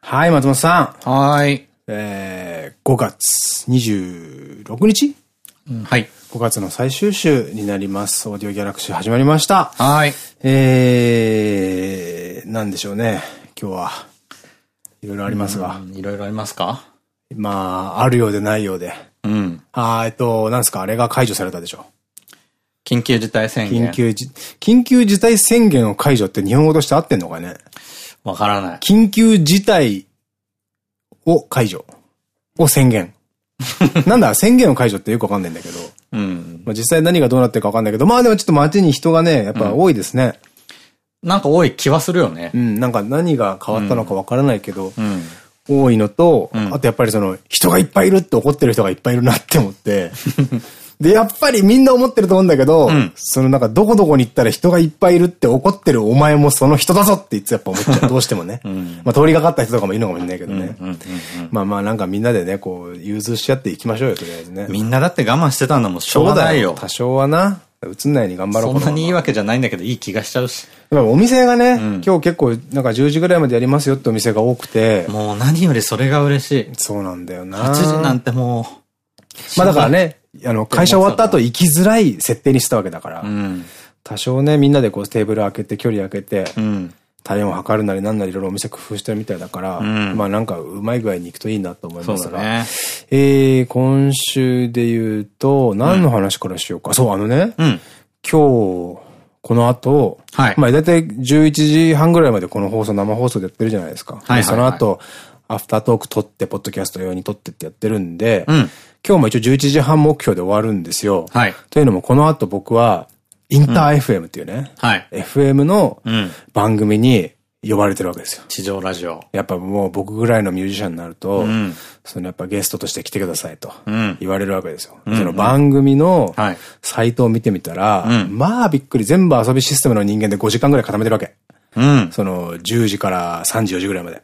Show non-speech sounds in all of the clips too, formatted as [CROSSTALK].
はい、松本さん。はい。えー、5月26日、うん、はい。5月の最終週になります。オーディオギャラクシー始まりました。はい。えー、なんでしょうね。今日は、いろいろありますが。いろいろありますか？まあ、あるようでないようで。うん。あえっと、なんですか、あれが解除されたでしょ。緊急事態宣言。緊急じ、緊急事態宣言を解除って日本語として合ってんのかね？わからない。緊急事態を解除。を宣言。[LAUGHS] なんだ、宣言を解除ってよくわかんないんだけど。うん。まあ実際何がどうなってるかわかんないけど、まあでもちょっと街に人がね、やっぱ多いですね。うん、なんか多い気はするよね。うん、なんか何が変わったのかわからないけど、うん、多いのと、うん、あとやっぱりその、人がいっぱいいるって怒ってる人がいっぱいいるなって思って、[LAUGHS] で、やっぱりみんな思ってると思うんだけど、うん、そのなんかどこどこに行ったら人がいっぱいいるって怒ってるお前もその人だぞっていつやっぱ思っちゃう。どうしてもね。うん、まあ通りがかった人とかもいるのかもしれないけどね。まあまあなんかみんなでね、こう、融通し合っていきましょうよ、とりあえずね。みんなだって我慢してたんだもん、しょうがないよ。多少はな。映んないように頑張ろうそんなにいいわけじゃないんだけど、いい気がしちゃうし。お店がね、うん、今日結構なんか10時ぐらいまでやりますよってお店が多くて。もう何よりそれが嬉しい。そうなんだよな。8時なんてもう。まあだからね、あの、会社終わった後行きづらい設定にしたわけだから、うん、多少ね、みんなでこうテーブル開けて距離開けて、うん、体温を測るなりなんなりいろいろお店工夫してるみたいだから、うん、まあなんかうまい具合に行くといいなと思いますが、ね、えー、今週で言うと、何の話からしようか。そう、あのね、今日、この後、はい、まあ大体11時半ぐらいまでこの放送、生放送でやってるじゃないですか。その後、アフタートーク撮って、ポッドキャスト用に撮ってってやってるんで、うん、今日も一応11時半目標で終わるんですよ。はい。というのも、この後僕は、インター FM っていうね、うん、はい。FM の番組に呼ばれてるわけですよ。地上ラジオ。やっぱもう僕ぐらいのミュージシャンになると、うん、そのやっぱゲストとして来てくださいと言われるわけですよ。その番組のサイトを見てみたら、まあびっくり、全部遊びシステムの人間で5時間ぐらい固めてるわけ。うん、その10時から3時4時ぐらいまで。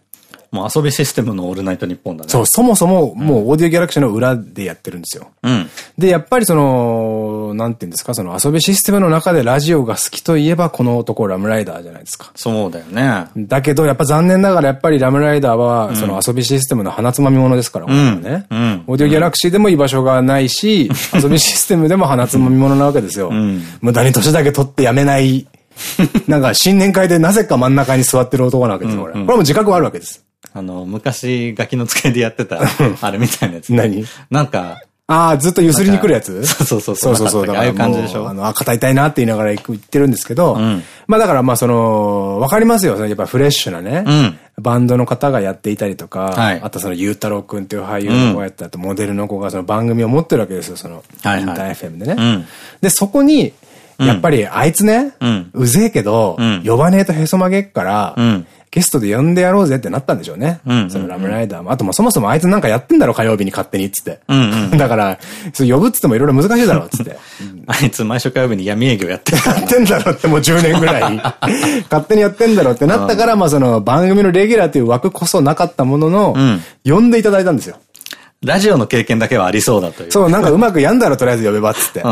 もう遊びシステムのオールナイトニッポンだね。そう、そもそももうオーディオギャラクシーの裏でやってるんですよ。うん。で、やっぱりその、なんていうんですか、その遊びシステムの中でラジオが好きといえばこの男ラムライダーじゃないですか。そうだよね。だけど、やっぱ残念ながらやっぱりラムライダーは、その遊びシステムの鼻つまみ者ですから、うん、ね。うん。オーディオギャラクシーでも居場所がないし、遊びシステムでも鼻つまみ者なわけですよ。うん。無駄に年だけ取ってやめない。[LAUGHS] なんか新年会でなぜか真ん中に座ってる男なわけですよ、これ。これも自覚はあるわけです。あの、昔、ガキの使いでやってた、[LAUGHS] あれみたいなやつ。何？なんか、ああ、ずっと揺すりに来るやつ？そうそうそう。そうそうそう。ああいう感じでしょ？あの、あ、肩痛いなって言いながら行ってるんですけど、うん、まあだからまあその、わかりますよ。やっぱフレッシュなね、うん、バンドの方がやっていたりとか、はい、あとその、ゆうたろうくんっていう俳優の子がやったと、モデルの子がその番組を持ってるわけですよ、その、インター FM でね。うん、で、そこに、やっぱりあいつね、うぜえけど、呼ばねえとへそ曲げっから、ゲストで呼んでやろうぜってなったんでしょうね。そのラムライダーも。あともそもそもあいつなんかやってんだろ、火曜日に勝手にっつって。だから、そ呼ぶっつってもいろいろ難しいだろ、っつって。[LAUGHS] あいつ毎週火曜日に闇営業やってる。やってんだろってもう10年ぐらい。[LAUGHS] 勝手にやってんだろってなったから、まあその番組のレギュラーという枠こそなかったものの、呼んでいただいたんですよ。ラジオの経験だけはありそうだという。そう、なんかうまくやんだろ、とりあえず呼べばっつって。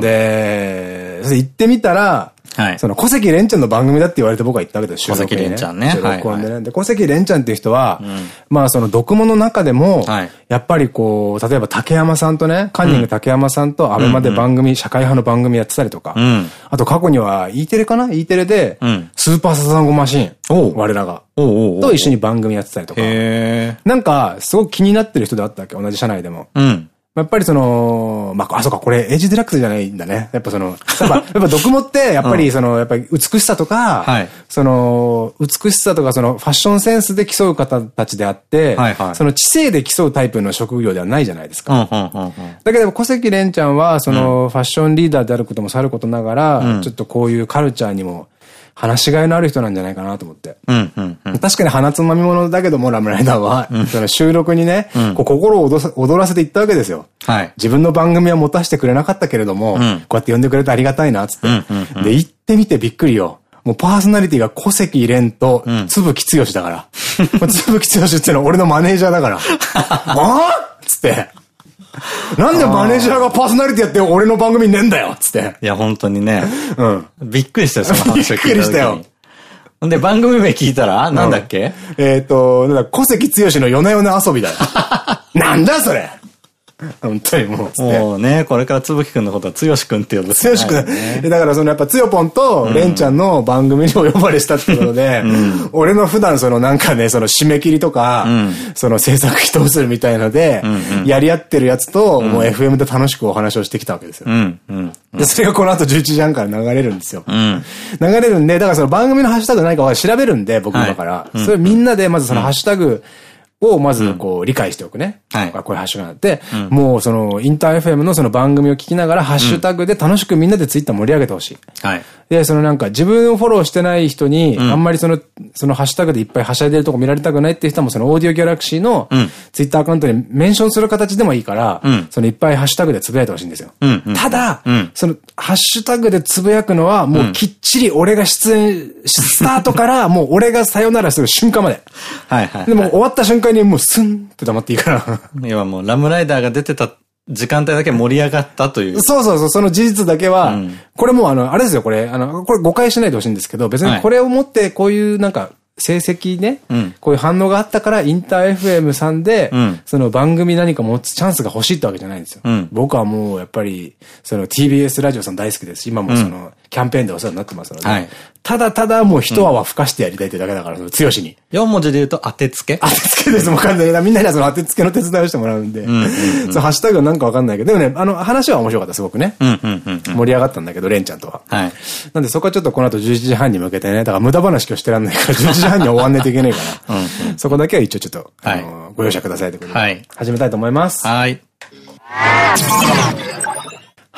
で、行ってみたら、はい、その小関蓮ちゃんの番組だって言われて僕は言ったわけですよ、小関蓮ちゃんね。録音でね。で、小関蓮ちゃんっていう人は、まあその読モの中でも、やっぱりこう、例えば竹山さんとね、カンニング竹山さんとアベマで番組、社会派の番組やってたりとか、あと過去には E テレかな ?E テレで、スーパーサザンゴマシン、我らが、と一緒に番組やってたりとか、なんか、すごく気になってる人であったわけ、同じ社内でも。やっぱりその、まあ、あ、そうか、これ、エイジデラックスじゃないんだね。やっぱその、やっぱ、やっぱ、毒もって、やっぱりその、やっぱり美しさとか、はい、その、美しさとか、その、ファッションセンスで競う方たちであって、はいはい、その、知性で競うタイプの職業ではないじゃないですか。だけど、小関蓮ちゃんは、その、うん、ファッションリーダーであることもさることながら、うん、ちょっとこういうカルチャーにも、話しがいのある人なんじゃないかなと思って。確かに鼻つまみ物だけども、ラムライダーは、その収録にね、こう心を踊らせていったわけですよ。はい、自分の番組は持たせてくれなかったけれども、こうやって呼んでくれてありがたいな、つって。で、行ってみてびっくりよ。もうパーソナリティが小関蓮と、つぶきつよしだから。[LAUGHS] つぶきつよしってのは俺のマネージャーだから。[LAUGHS] ああつって。[LAUGHS] なんでマネージャーがパーソナリティやって俺の番組ねえんだよつって。いや、本当にね。うん。びっくりしたよ、その話を聞いたびっくりしたよ。で、番組名聞いたら、なんだっけ、えっと、なんだ、小関剛の夜な夜な遊びだよ。[LAUGHS] なんだそれ本当にもう。もうね、これからつぶきくんのことはつよしくんって呼ぶ。つよしくん。だからそのやっぱつよぽんとれんちゃんの番組にお呼ばれしたってことで、俺の普段そのなんかね、その締め切りとか、その制作費どうするみたいので、やり合ってるやつと、もう FM で楽しくお話をしてきたわけですよ。で、それがこの後11時半から流れるんですよ。流れるんで、だからその番組のハッシュタグ何かは調べるんで、僕だから。それみんなでまずそのハッシュタグ、をまずこう理解しておくね。はい。これハッシュタグがあって、もうそのインター FM のその番組を聞きながらハッシュタグで楽しくみんなでツイッター盛り上げてほしい。はい。で、そのなんか自分をフォローしてない人に、あんまりその、そのハッシュタグでいっぱいはしゃいでるとこ見られたくないっていう人もそのオーディオギャラクシーのツイッターアカウントにメンションする形でもいいから、そのいっぱいハッシュタグでつぶやいてほしいんですよ。ただ、そのハッシュタグでつぶやくのはもうきっちり俺が出演、スタートから [LAUGHS] もう俺がさよならする瞬間まで。はいはい。でも終わった瞬間にもうスンって黙っていいから。要はもうラムライダーが出てた時間帯だけ盛り上がったという。そうそうそう、その事実だけは、うん、これもうあの、あれですよ、これ、あの、これ誤解しないでほしいんですけど、別にこれをもってこういうなんか、成績ね、うん、こういう反応があったから、インター FM さんで、うん、その番組何か持つチャンスが欲しいってわけじゃないんですよ。うん、僕はもう、やっぱり、その TBS ラジオさん大好きですし、今もその、キャンペーンでお世話になってますので、はい、ただただもう一泡吹かしてやりたいってだけだから、その強しに。4文字で言うと当てつけ当てつけです、もう完全に。みんなにはその当てつけの手伝いをしてもらうんで。そのハッシュタグはなんかわかんないけど、でもね、あの、話は面白かった、すごくね。盛り上がったんだけど、レンちゃんとは。はい。なんでそこはちょっとこの後11時半に向けてね、だから無駄話今日してらんないから、11時半に終わんないといけないから、そこだけは一応ちょっと、あの、ご容赦くださいということで、はい。始めたいと思います。はい。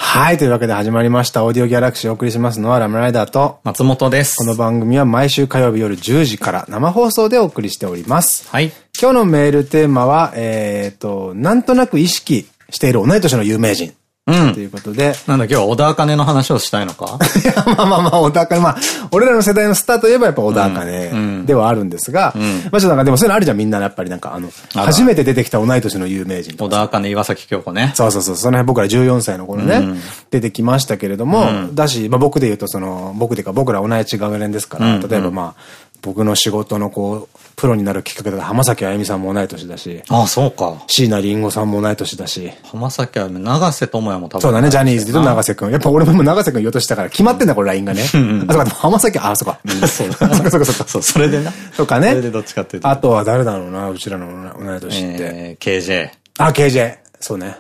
はい。というわけで始まりました。オーディオギャラクシーをお送りしますのはラムライダーと松本です。この番組は毎週火曜日夜10時から生放送でお送りしております。はい。今日のメールテーマは、えっ、と、なんとなく意識している同い年の有名人。うん。ということで。なんだ、今日は小田茜の話をしたいのか？[LAUGHS] いや、まあまあまあ、小田茜、まあ、俺らの世代のスターといえばやっぱ小田茜ではあるんですが、うん、まあちょっとなんかでもそういうのあるじゃん、みんなやっぱりなんかあの、初めて出てきた同い年の有名人小田茜、岩崎京子ね。そうそうそう、その辺僕ら14歳の頃ね、うん、出てきましたけれども、うん、だし、まあ僕で言うとその、僕でか僕ら同じ学年ですから、例えばまあ、僕の仕事のこう、プロになるきっかけだ浜崎あゆみさんも同い年だし。ああ、そうか。椎名林檎さんも同い年だし。浜崎あゆみ、長瀬智也も多分。そうだね、ジャニーズで言うと長瀬くん。やっぱ俺も長瀬くん言おうとしたから決まってんだ、これ LINE がね。あ、そうか、浜崎、あ、そうか。そう。[LAUGHS] そうか、そうか、そうか。そう、それでな。そうかね。それでどっちかっていうと。あとは誰だろうな、うちらの同い年って。えー、KJ。あ、KJ。そうね。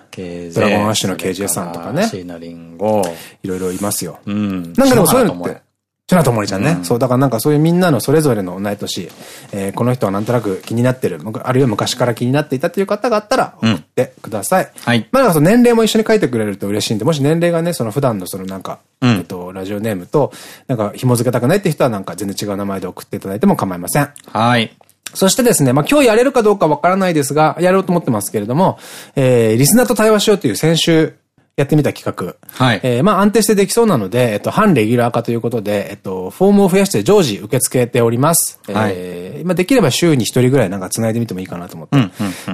ドラゴンアッシュの KJ さんとかね。椎名林檎。いろいろいますよ。うん。なんかでもそういうのって。ちなともりちゃんね。うん、そう、だからなんかそういうみんなのそれぞれの同い年、えー、この人はなんとなく気になってる、あるいは昔から気になっていたという方があったら送ってください。うん、はい。まあその年齢も一緒に書いてくれると嬉しいんで、もし年齢がね、その普段のそのなんか、うん、えっと、ラジオネームと、なんか紐付けたくないって人はなんか全然違う名前で送っていただいても構いません。はい。そしてですね、まあ今日やれるかどうかわからないですが、やろうと思ってますけれども、えー、リスナーと対話しようという先週、やってみた企画。はい。えー、まあ安定してできそうなので、えっと、半レギュラー化ということで、えっと、フォームを増やして常時受け付けております。はい。えー、まあできれば週に一人ぐらいなんか繋いでみてもいいかなと思って、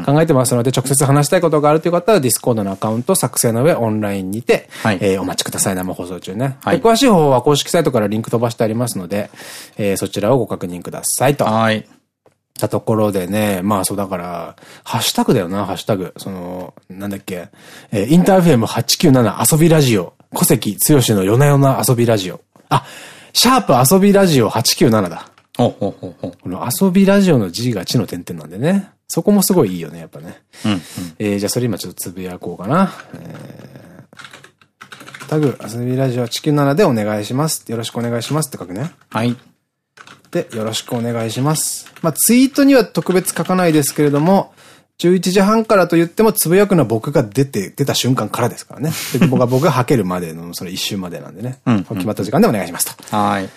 考えてますので、直接話したいことがあるという方は、ディスコードのアカウント作成の上、オンラインにて、はい。えー、お待ちください。生放送中ね。はい。詳しい方法は公式サイトからリンク飛ばしてありますので、えー、そちらをご確認くださいと。はい。たところでね、まあそうだから、ハッシュタグだよな、ハッシュタグ。その、なんだっけ、えー、インターフェム897遊びラジオ、小関剛の夜な夜な遊びラジオ。あ、シャープ遊びラジオ897だ。ほほほほこの遊びラジオの字が地の点々なんでね。そこもすごいいいよね、やっぱね。うん、うん、えー、じゃあそれ今ちょっとつぶやこうかな。えー、タグ、遊びラジオ897でお願いします。よろしくお願いしますって書くね。はい。で、よろしくお願いします。まあ、ツイートには特別書かないですけれども、11時半からと言っても、つぶやくのは僕が出て、出た瞬間からですからね。僕が、僕が吐けるまでの、その一瞬までなんでね。うん、決まった時間でお願いしますと。はい。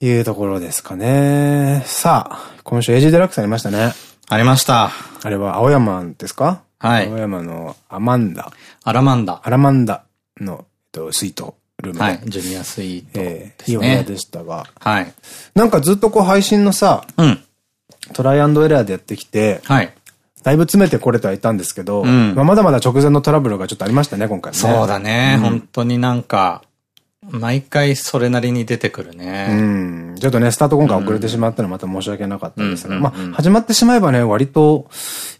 いうところですかね。さあ、今週 AG デラックスありましたね。ありました。あれは青山ですか？はい。青山のアマンダ。アラマンダ。アラマンダの、えっと、スイート。ルームはい。ジュニアスイート、ね。えー、いいお部屋でしたが。はい。なんかずっとこう配信のさ、うん。トライアンドエラーでやってきて、はい。だいぶ詰めてこれてはいたんですけど、うん、まあまだまだ直前のトラブルがちょっとありましたね、今回ね。そうだね。うん、本当になんか、毎回それなりに出てくるね。うん。ちょっとね、スタート今回遅れてしまったのはまた申し訳なかったんですが、まあ、始まってしまえばね、割と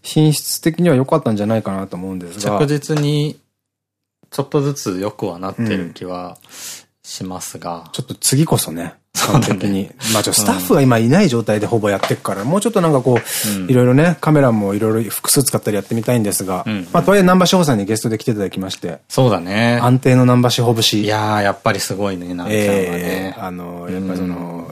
品質的には良かったんじゃないかなと思うんですが。着実に、ちょっとずつ良くはなってる気はしますが。ちょっと次こそね。[LAUGHS] 完璧に。ね、まあちょ、スタッフが今いない状態でほぼやっていくから、もうちょっとなんかこう、いろいろね、カメラもいろいろ複数使ったりやってみたいんですが、まあとはいえ南波志保さんにゲストで来ていただきまして。そうだね。安定の南波志保節。いやー、やっぱりすごいね、南ちゃんはね。あの、やっぱその、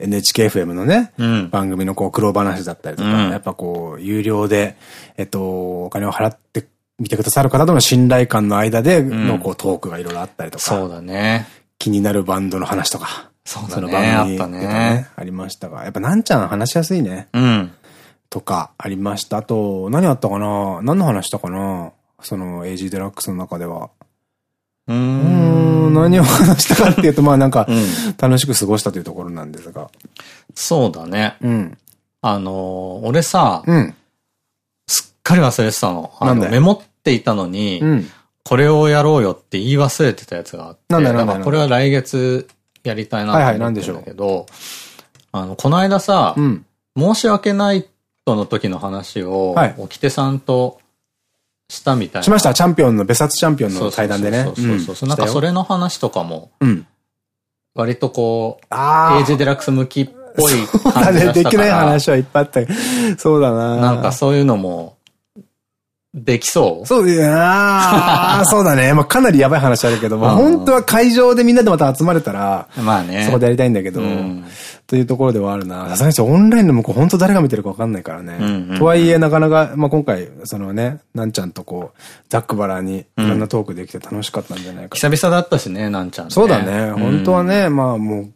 NHKFM のね、うん、番組のこう苦労話だったりとか、うん、やっぱこう、有料で、えっと、お金を払って見てくださる方との信頼感の間でのこうトークがいろいろあったりとか。そうだね。気になるバンドの話とか。そうだね。番組あったね。ありましたが。やっぱなんちゃん話しやすいね。うん。とかありました。あと、何あったかな？何の話したかな？その AG デラックスの中では。うん。何を話したかっていうと、[LAUGHS] まあなんか、楽しく過ごしたというところなんですが。そうだね。うん。あの、俺さ、うん。すっかり忘れてたの。あの、メモっていたのに、うん。これをやろうよって言い忘れてたやつがあって。なんだなんだこれは来月やりたいなと思ってるんだけど、あの、この間さ、うん、申し訳ないとの時の話を、はい、沖手さんとしたみたいな。しました。チャンピオンの、別冊チャンピオンの対談でね。そうそうそう。なんかそれの話とかも、うん、割とこう、エイジデラックス向きっぽい感じがしたから。できない話はいっぱいあった。そうだななんかそういうのも、できそう？そういや [LAUGHS] そうだね。まあかなりやばい話あるけども、本当は会場でみんなでまた集まれたら、まあね。そこでやりたいんだけど、というところではあるな。さすがにオンラインの向こう本当誰が見てるかわかんないからね。とはいえなかなか、まあ今回、そのね、なんちゃんとこう、ザックバラにいろんなトークできて楽しかったんじゃないか、久々だったしね、なんちゃん、そうだね。本当はね、まあもう、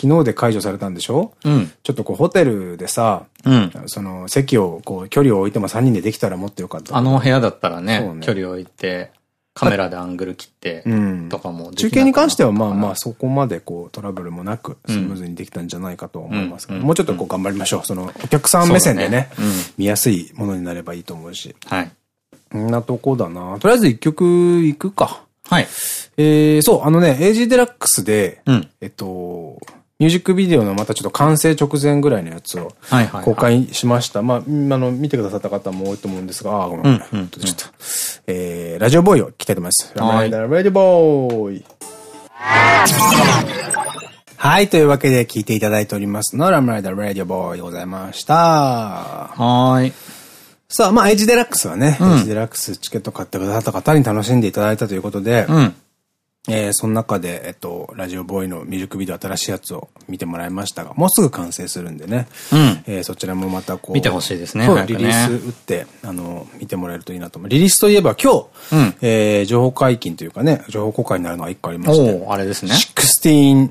昨日で解除されたんでしょ？うん。ちょっとこうホテルでさ、うん。その席をこう距離を置いても3人でできたらもっとよかった。あの部屋だったらね、ね距離を置いて、カメラでアングル切って、とかも中継に関してはまあまあそこまでこうトラブルもなくスムーズにできたんじゃないかと思いますけど、もうちょっとこう頑張りましょう。そのお客さん目線でね、見やすいものになればいいと思うし。はい。こんなとこだな。とりあえず一曲いくか。はい。えー、そう、あのね、AG デラックスで、えっと、ミュージックビデオのまたちょっと完成直前ぐらいのやつを公開しました。まあ、あの、見てくださった方も多いと思うんですが、あ、ごめん。うん、ちょっと、えー、ラジオボーイを聞きたいと思います。ライダーラジオボーイ。はい、というわけで聞いていただいておりますのラムライダーラディオボーイでございました。はい。さあ、まあ、エイジデラックスはね、うん、エイジデラックスチケット買ってくださった方に楽しんでいただいたということで、うんえー、その中で、えっと、ラジオボーイのミュージックビデオ新しいやつを見てもらいましたが、もうすぐ完成するんでね。うん。えー、そちらもまたこう。見てほしいですね。リリース打って、あの、見てもらえるといいなと思う。リリースといえば今日、うん、えー、情報解禁というかね、情報公開になるのが一個ありまして。おあれですね。16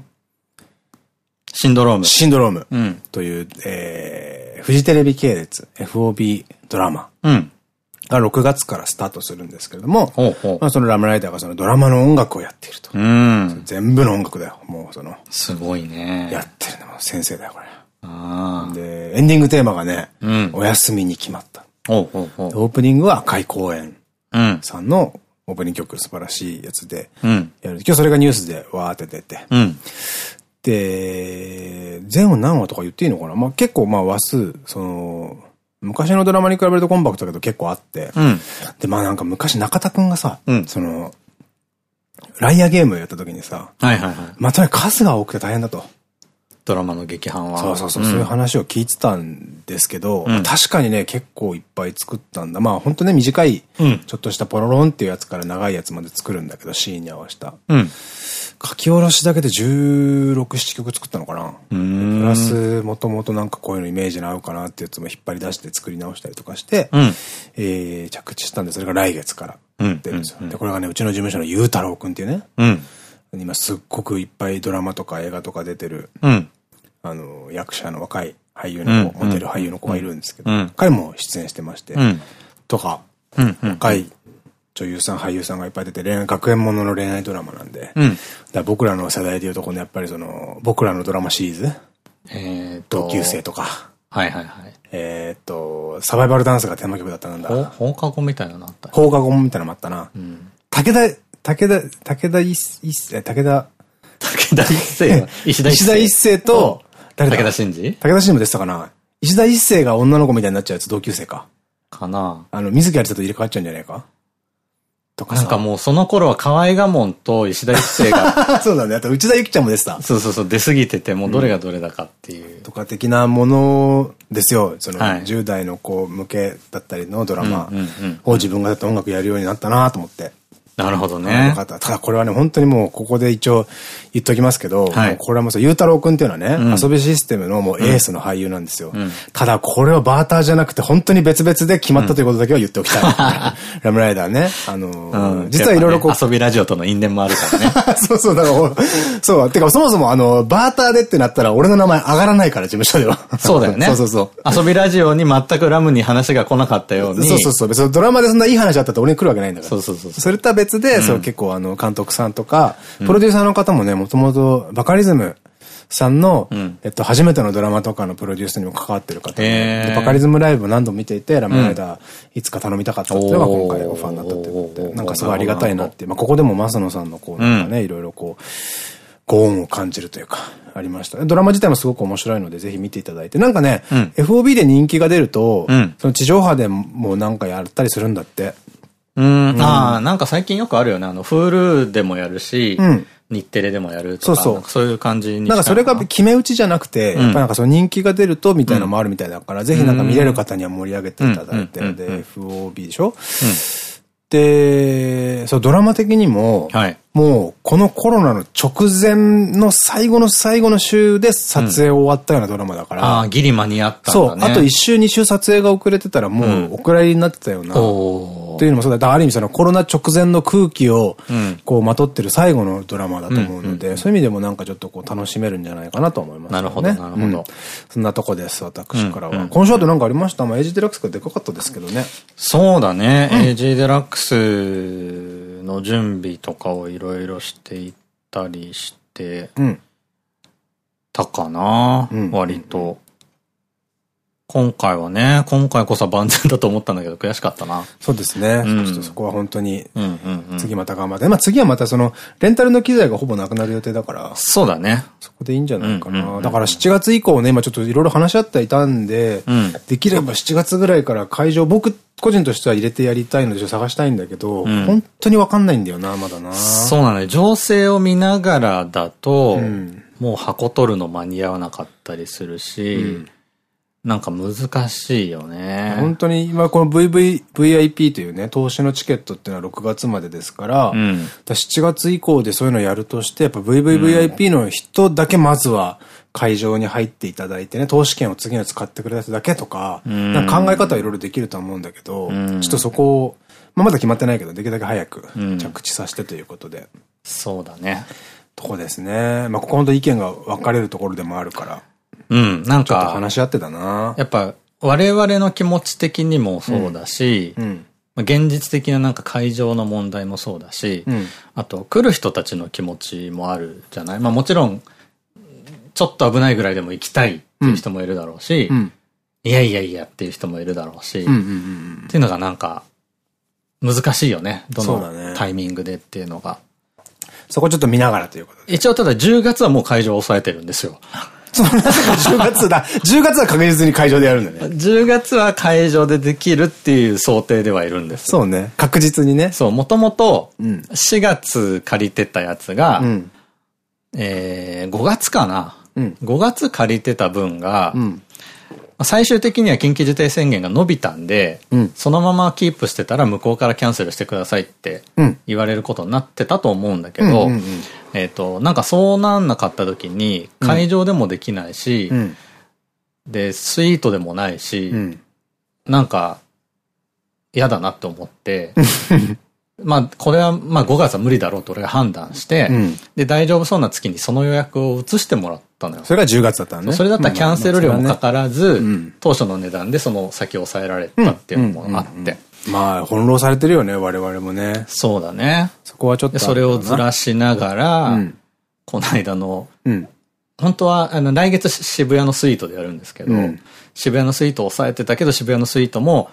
シンドローム。シンドローム。うん。という、えー、フジテレビ系列、 FOD ドラマ。うん。が6月からスタートするんですけれども、ほうほうまあそのラムライダーがそのドラマの音楽をやっていると。うん、全部の音楽だよ、もうその。すごいね。やってるのも先生だよ、これ。で、エンディングテーマがね、うん、お休みに決まった。オープニングは赤い公園さんのオープニング曲素晴らしいやつで、やる。今日それがニュースでわーって出て、うん、で、全話何話とか言っていいのかなまあ結構まあ話数、その、昔のドラマに比べるとコンパクトだけど結構あって。うん、で、まあなんか昔中田くんがさ、うん、その、ライアーゲームやった時にさ、はいはいはい。まあとにかく数が多くて大変だと。ドラマの劇版は。そうそうそう、うん、そういう話を聞いてたんですけど、うん、確かにね、結構いっぱい作ったんだ。まあ本当ね、短い、ちょっとしたポロロンっていうやつから長いやつまで作るんだけど、シーンに合わせた。うん、書き下ろしだけで16、7曲作ったのかな。プラス、もともとなんかこういうのイメージに合うかなってやつも引っ張り出して作り直したりとかして、うん、えー、着地したんで、それが来月から。出るんですよ。で、これがね、うちの事務所のゆうたろうくんっていうね、うん、今すっごくいっぱいドラマとか映画とか出てる、うん、あの、役者の若い俳優の子、モデル俳優の子がいるんですけど、彼も出演してまして、とか、若い女優さん、俳優さんがいっぱい出て、恋愛、学園ものの恋愛ドラマなんで、うん、だ僕らの世代でいうとこのやっぱりその、僕らのドラマシリーズ、え同級生とか、はいはいはい。えっと、サバイバルダンスがテーマ曲だったんだ。放課後みたいなのあった、放課後みたいなのもあったな。うん、武田、武田、武田一世、武田、武田一世 [LAUGHS] 石田一世。一世と、誰だ？武田真治？武田真治も出てたかな。石田一世が女の子みたいになっちゃうやつ同級生か。かな。あの、水木有沙と入れ替わっちゃうんじゃないか？とかなんかもうその頃は河合我門と石田一世が。[LAUGHS] そうだね。あと内田有紀ちゃんも出てた。そうそうそう、出過ぎてて、もうどれがどれだかっていう。とか的なものですよ。その、10代の子向けだったりのドラマを自分がだって音楽やるようになったなと思って。なるほどね。ただこれはね、本当にもうここで一応言っときますけど、はい、これはもうゆうたろうくんっていうのはね、うん、遊びシステムのもうエースの俳優なんですよ。うん、ただこれはバーターじゃなくて本当に別々で決まったということだけは言っておきたい。ラムライダーね。あのー、実はいろいろこう、ね、遊びラジオとの因縁もあるからね。[LAUGHS] そうそう、だから、そう、てかそもそもあの、バーターでってなったら俺の名前上がらないから、事務所では。そうだよね。そうそうそう。遊びラジオに全くラムに話が来なかったように。そうそうそう。別にドラマでそんないい話あったって俺に来るわけないんだから。そうそうそう。それとは別で、そう結構構あの、監督さんとか、プロデューサーの方もね、もともとバカリズムさんの、うん、えっと、初めてのドラマとかのプロデュースにも関わってる方で、バカリズムライブを何度も見ていて、ラムライダーいつか頼みたかったっていうのが今回オファーになったってことで、なんかすごいありがたいなって、まあ、ここでも増野さんのこう、なんかね、いろいろこう、ご恩を感じるというか、ありました。ドラマ自体もすごく面白いので、ぜひ見ていただいて。なんかね、うん、FOB で人気が出ると、うん、その地上波でもなんかやったりするんだって。うん。ああ、なんか最近よくあるよね。あの、フールでもやるし、うん、日テレでもやるとか。そうそう。そういう感じにな。んかそれが決め打ちじゃなくて、やっぱなんかその人気が出るとみたいなのもあるみたいだから、ぜひなんか見れる方には盛り上げていただいて、で、FOB でしょ？で、そう、ドラマ的にも、はい、もう、このコロナの直前の最後の最後の週で撮影終わったようなドラマだから。ああ、ギリ間に合ったんだ、ね、そう、あと1週2週撮影が遅れてたらもう、お蔵入りになってたような。うんっていうのもそうだ。ある意味そのコロナ直前の空気を、こう、まとってる最後のドラマだと思うので、そういう意味でもなんかちょっとこう、楽しめるんじゃないかなと思いますね。なるほど、なるほど。そんなとこです、私からは。今週あとなんかありました？まあ、エイジデラックスがでかかったですけどね。そうだね。エイジデラックスの準備とかをいろいろしていったりして、たかな、割と。今回はね、今回こそ万全だと思ったんだけど悔しかったな。そうですね。うん、ちょっとそこは本当に、次また頑張って。まあ次はまたその、レンタルの機材がほぼなくなる予定だから。そうだね。そこでいいんじゃないかな。だから7月以降ね、今ちょっといろいろ話し合っていたんで、うん、できれば7月ぐらいから会場、僕個人としては入れてやりたいので探したいんだけど、うん、本当にわかんないんだよな、まだな。そうなのよ。情勢を見ながらだと、もう箱取るの間に合わなかったりするし、なんか難しいよね。本当に今この VV、VIP というね、投資のチケットっていうのは6月までですから、うん、7月以降でそういうのをやるとして、やっぱ VVVIP の人だけまずは会場に入っていただいてね、投資券を次の使ってくれた人だけとか、うん、なんか考え方はいろいろできると思うんだけど、うん、ちょっとそこを、まあ、まだ決まってないけど、できるだけ早く着地させてということで。そうだね。とこですね。まあ、ここ本当意見が分かれるところでもあるから。うん、なんか。話し合ってたな。やっぱ、我々の気持ち的にもそうだし、うん、うん、現実的ななんか会場の問題もそうだし、うん、あと来る人たちの気持ちもあるじゃない？まあもちろん、ちょっと危ないぐらいでも行きたいっていう人もいるだろうし、うん、いやいやいやっていう人もいるだろうし、っていうのがなんか、難しいよね。どのタイミングでっていうのが。そこちょっと見ながらということで。一応ただ10月はもう会場を抑えてるんですよ。そんな10月だ。10月は確実に会場でやるんだね。10月は会場でできるっていう想定ではいるんです。そうね。確実にね。そう、もともと、4月借りてたやつが、うん、えー、5月かな。うん、5月借りてた分が、うん最終的には緊急事態宣言が伸びたんで、うん、そのままキープしてたら向こうからキャンセルしてくださいって言われることになってたと思うんだけど、えっと、なんかそうなんなかった時に会場でもできないし、うん、で、スイートでもないし、うん、なんか嫌だなって思って、[LAUGHS] まあ、これは、まあ5月は無理だろうと俺が判断して、うん、で、大丈夫そうな月にその予約を移してもらったのよ。それが10月だったのね。それだったらキャンセル料もかからず、当初の値段でその先を抑えられたっていうのもあって。まあ、翻弄されてるよね、我々もね。そうだね。そこはちょっと。それをずらしながら、うん、この間の、うん、本当は、あの、来月渋谷のスイートでやるんですけど、うん、渋谷のスイートを抑えてたけど、渋谷のスイートも、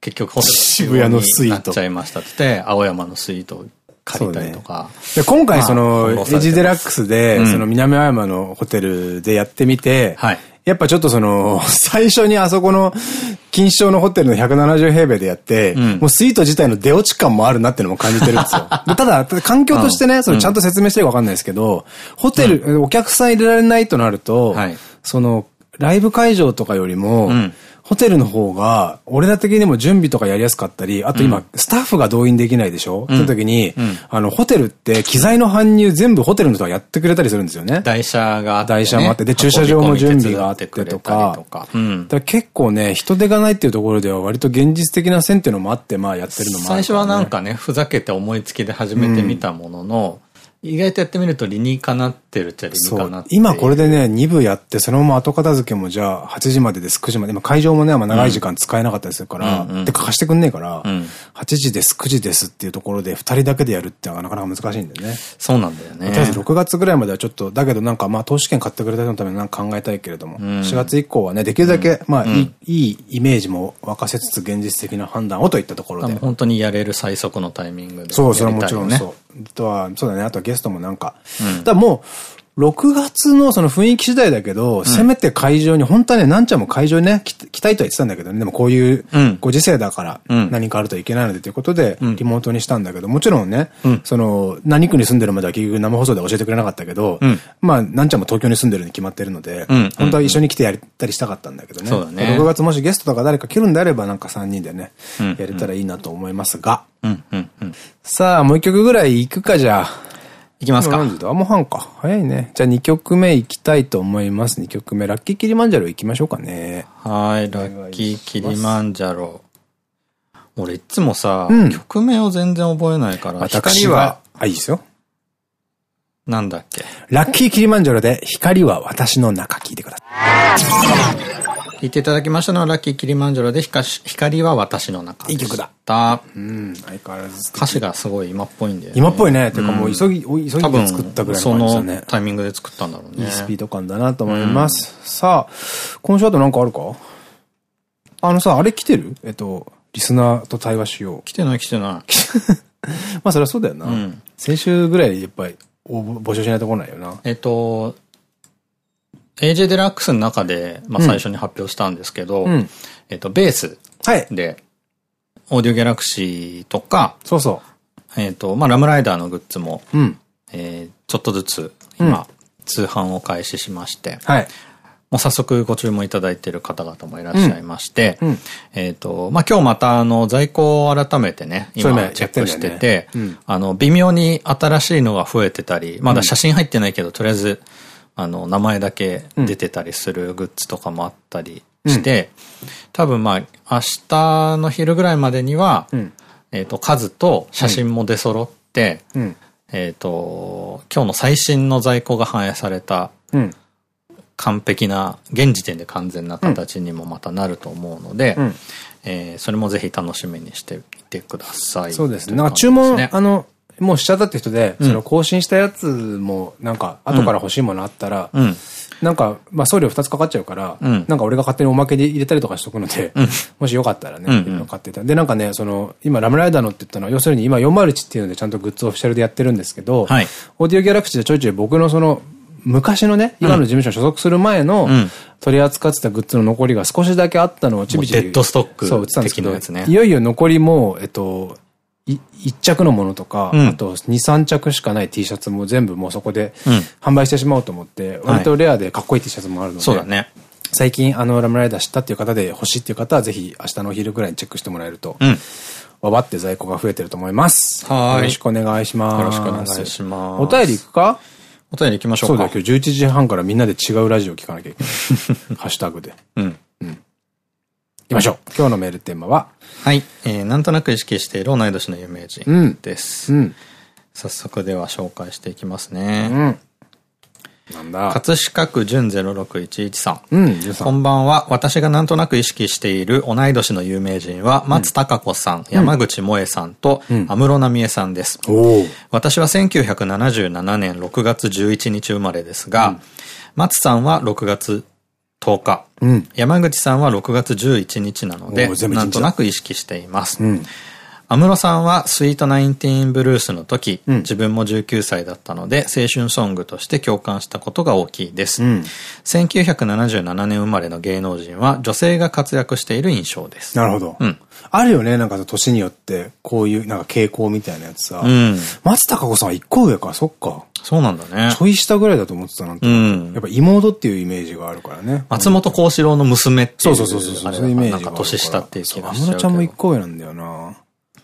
結局ホテル渋谷のスイート。なっちゃいましたって、青山のスイート借りたりとか。ね、で今回その、エッジデラックスで、その南青山のホテルでやってみて、はい、やっぱちょっとその、[LAUGHS] 最初にあそこの、錦糸町のホテルの170平米でやって、うん、もうスイート自体の出落ち感もあるなっていうのも感じてるんですよ。[LAUGHS] ただ、環境としてね、それちゃんと説明してるかわかんないですけど、ホテル、うん、お客さん入れられないとなると、はい、その、ライブ会場とかよりも、うん。ホテルの方が、俺ら的にも準備とかやりやすかったり、あと今、スタッフが動員できないでしょ、うん、その時に、うん、あの、ホテルって機材の搬入全部ホテルの人がやってくれたりするんですよね。台車があって、ね、台車もあって、で、駐車場も準備があってとか、とか。うん、だ結構ね、人手がないっていうところでは割と現実的な線っていうのもあって、まあやってるのもある、ね、最初はなんかね、ふざけて思いつきで始めてみたものの、意外とやってみると理にかなってるっちゃ理にかなって今これでね、2部やって、そのまま後片付けもじゃあ8時までです、9時まで。今会場もね、まあ長い時間使えなかったりするから、で、貸してくんねえから、うん、8時です、9時ですっていうところで2人だけでやるってなかなか難しいんだよね。そうなんだよね。とりあえず6月ぐらいまではちょっと、だけどなんかまあ投資券買ってくれた人のためになんか考えたいけれども、うん、4月以降はね、できるだけ、まあ、いい、いいイメージも沸かせつつ現実的な判断をといったところで。本当にやれる最速のタイミングで、そう、それはもちろんそう。とは、そうだね。あとはゲストもなんか。うん、だもう、6月のその雰囲気次第だけど、うん、せめて会場に、本当はね、なんちゃんも会場にね、来たいとは言ってたんだけどね、でもこういうご時世だから、何かあるといけないのでということで、リモートにしたんだけど、もちろんね、うん、その、何区に住んでるまでは結局生放送で教えてくれなかったけど、まあ、なんちゃんも東京に住んでるに決まってるので、本当は一緒に来てやったりしたかったんだけどね。そうだね。6月もしゲストとか誰か来るんであれば、なんか3人でね、やれたらいいなと思いますが、さあ、もう一曲ぐらい行くか、じゃあ。いきますか。何時だ？あ、もう半か。早いね。じゃあ2曲目行きたいと思います。2曲目。ラッキーキリマンジャロ行きましょうかね。はい、ラッキーキリマンジャロ。俺いつもさ、うん、曲名を全然覚えないから。私は、あ、いいですよ。なんだっけ？ラッキーキリマンジャロで光は私の中聞いてください。聞いていただきましたのは、ラッキーキリマンジャロで光は私の中いい曲だ。うん、相変わらず。歌詞がすごい今っぽいんで、ね。今っぽいね。ていうかもう急ぎ、急ぎで作ったぐらいの感じだね。そのタイミングで作ったんだろうね。いいスピード感だなと思います。うん、さあ、今週あとなんかあるか？あのさ、あれ来てる？えっと、リスナーと対話しよう。来てない来てない。[LAUGHS] まあそりゃそうだよな。うん、先週ぐらいやっぱり募集しないとこないよな。えっと、AJ デラックスの中で、まあ最初に発表したんですけど、うん、えっと、ベースで、はい、オーディオギャラクシーとか、そうそう。えっと、まあラムライダーのグッズも、うん、えー、ちょっとずつ今、うん、通販を開始しまして、はい。もう早速ご注文いただいている方々もいらっしゃいまして、うん、えっと、まあ、今日またあの在庫を改めてね、今チェックしてて、ねうん、あの、微妙に新しいのが増えてたり、まだ写真入ってないけど、とりあえずあの、名前だけ出てたりするグッズとかもあったりして、うん、多分まあ、明日の昼ぐらいまでには、うん、えっと、数と写真も出揃って、うん、えっと、今日の最新の在庫が反映された、完璧な、現時点で完全な形にもまたなると思うので、えー、それもぜひ楽しみにしていてください。そうですね。なんか注文、あの、もうしちゃったって人で、その更新したやつも、なんか、後から欲しいものあったら、なんか、まあ送料2つかかっちゃうから、なんか俺が勝手におまけで入れたりとかしとくので、[LAUGHS] もしよかったらね、買ってた。で、なんかね、その、今ラムライダーのって言ったのは、要するに今401っていうのでちゃんとグッズオフィシャルでやってるんですけど、はい、オーディオギャラクシーでちょいちょい僕のその、昔のね、今の事務所所属する前の、取り扱ってたグッズの残りが少しだけあったのをちびちび。デッドストック。そう、売ってたんですけど、いよいよ残りも、えっと、一着のものとか、うん、あと二三着しかない T シャツも全部もうそこで販売してしまおうと思って、うん、割とレアでかっこいい T シャツもあるので、そうだね。最近あのラムライダー知ったっていう方で欲しいっていう方はぜひ明日のお昼ぐらいにチェックしてもらえると、うん、わばって在庫が増えてると思います。はい。よろしくお願いします。よろしくお願いします。お便り行くか？お便り行きましょうか。そうだ、今日11時半からみんなで違うラジオ聞かなきゃいけない。[LAUGHS] ハッシュタグで。うん。うん。行きましょう。今日のメールテーマははい。えー、なんとなく意識している同い年の有名人です。うんうん、早速では紹介していきますね。うん。なんだ葛飾区純0611さん。うん、こんばんは。私がなんとなく意識している同い年の有名人は、松たか子さん、山口萌えさんと、安室奈美恵さんです。私は1977年6月11日生まれですが、松さんは6月10日。うん、山口さんは6月11日なので、なんとなく意識しています。うん安室さんはスイートナインティーンブルースの時、うん、自分も19歳だったので青春ソングとして共感したことが大きいです。うん、1977年生まれの芸能人は女性が活躍している印象です。なるほど。うん、あるよね、なんか年によってこういうなんか傾向みたいなやつさ。うん、松たか子さんは1個上か、そっか。そうなんだね。ちょい下ぐらいだと思ってたなんて。うん、やっぱ妹っていうイメージがあるからね。松本幸四郎の娘っていう。そうそうそうそう。そういうイメージが。なんか年下っていう気がしち。安室ちゃんも1個上なんだよな。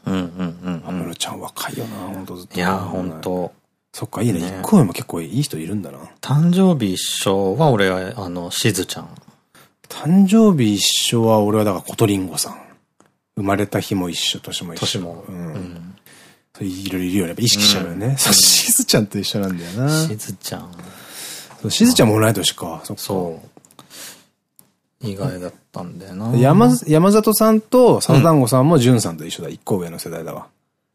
うんうんうん。安室ちゃん若いよな、本当ずっと。いや、本当そっか、いいね。一個上も結構いい人いるんだな。誕生日一緒は俺は、あの、しずちゃん。誕生日一緒は俺はだからコトリンゴさん。生まれた日も一緒、年も一緒。年も。うん。いろいろいるよね。やっぱ意識しちゃうよね。そう、しずちゃんと一緒なんだよな。しずちゃん。そう、しずちゃんも同い年か。そう。意外だったんだよな。山、山里さんと笹団子さんも潤さんと一緒だ。一個上の世代だわ。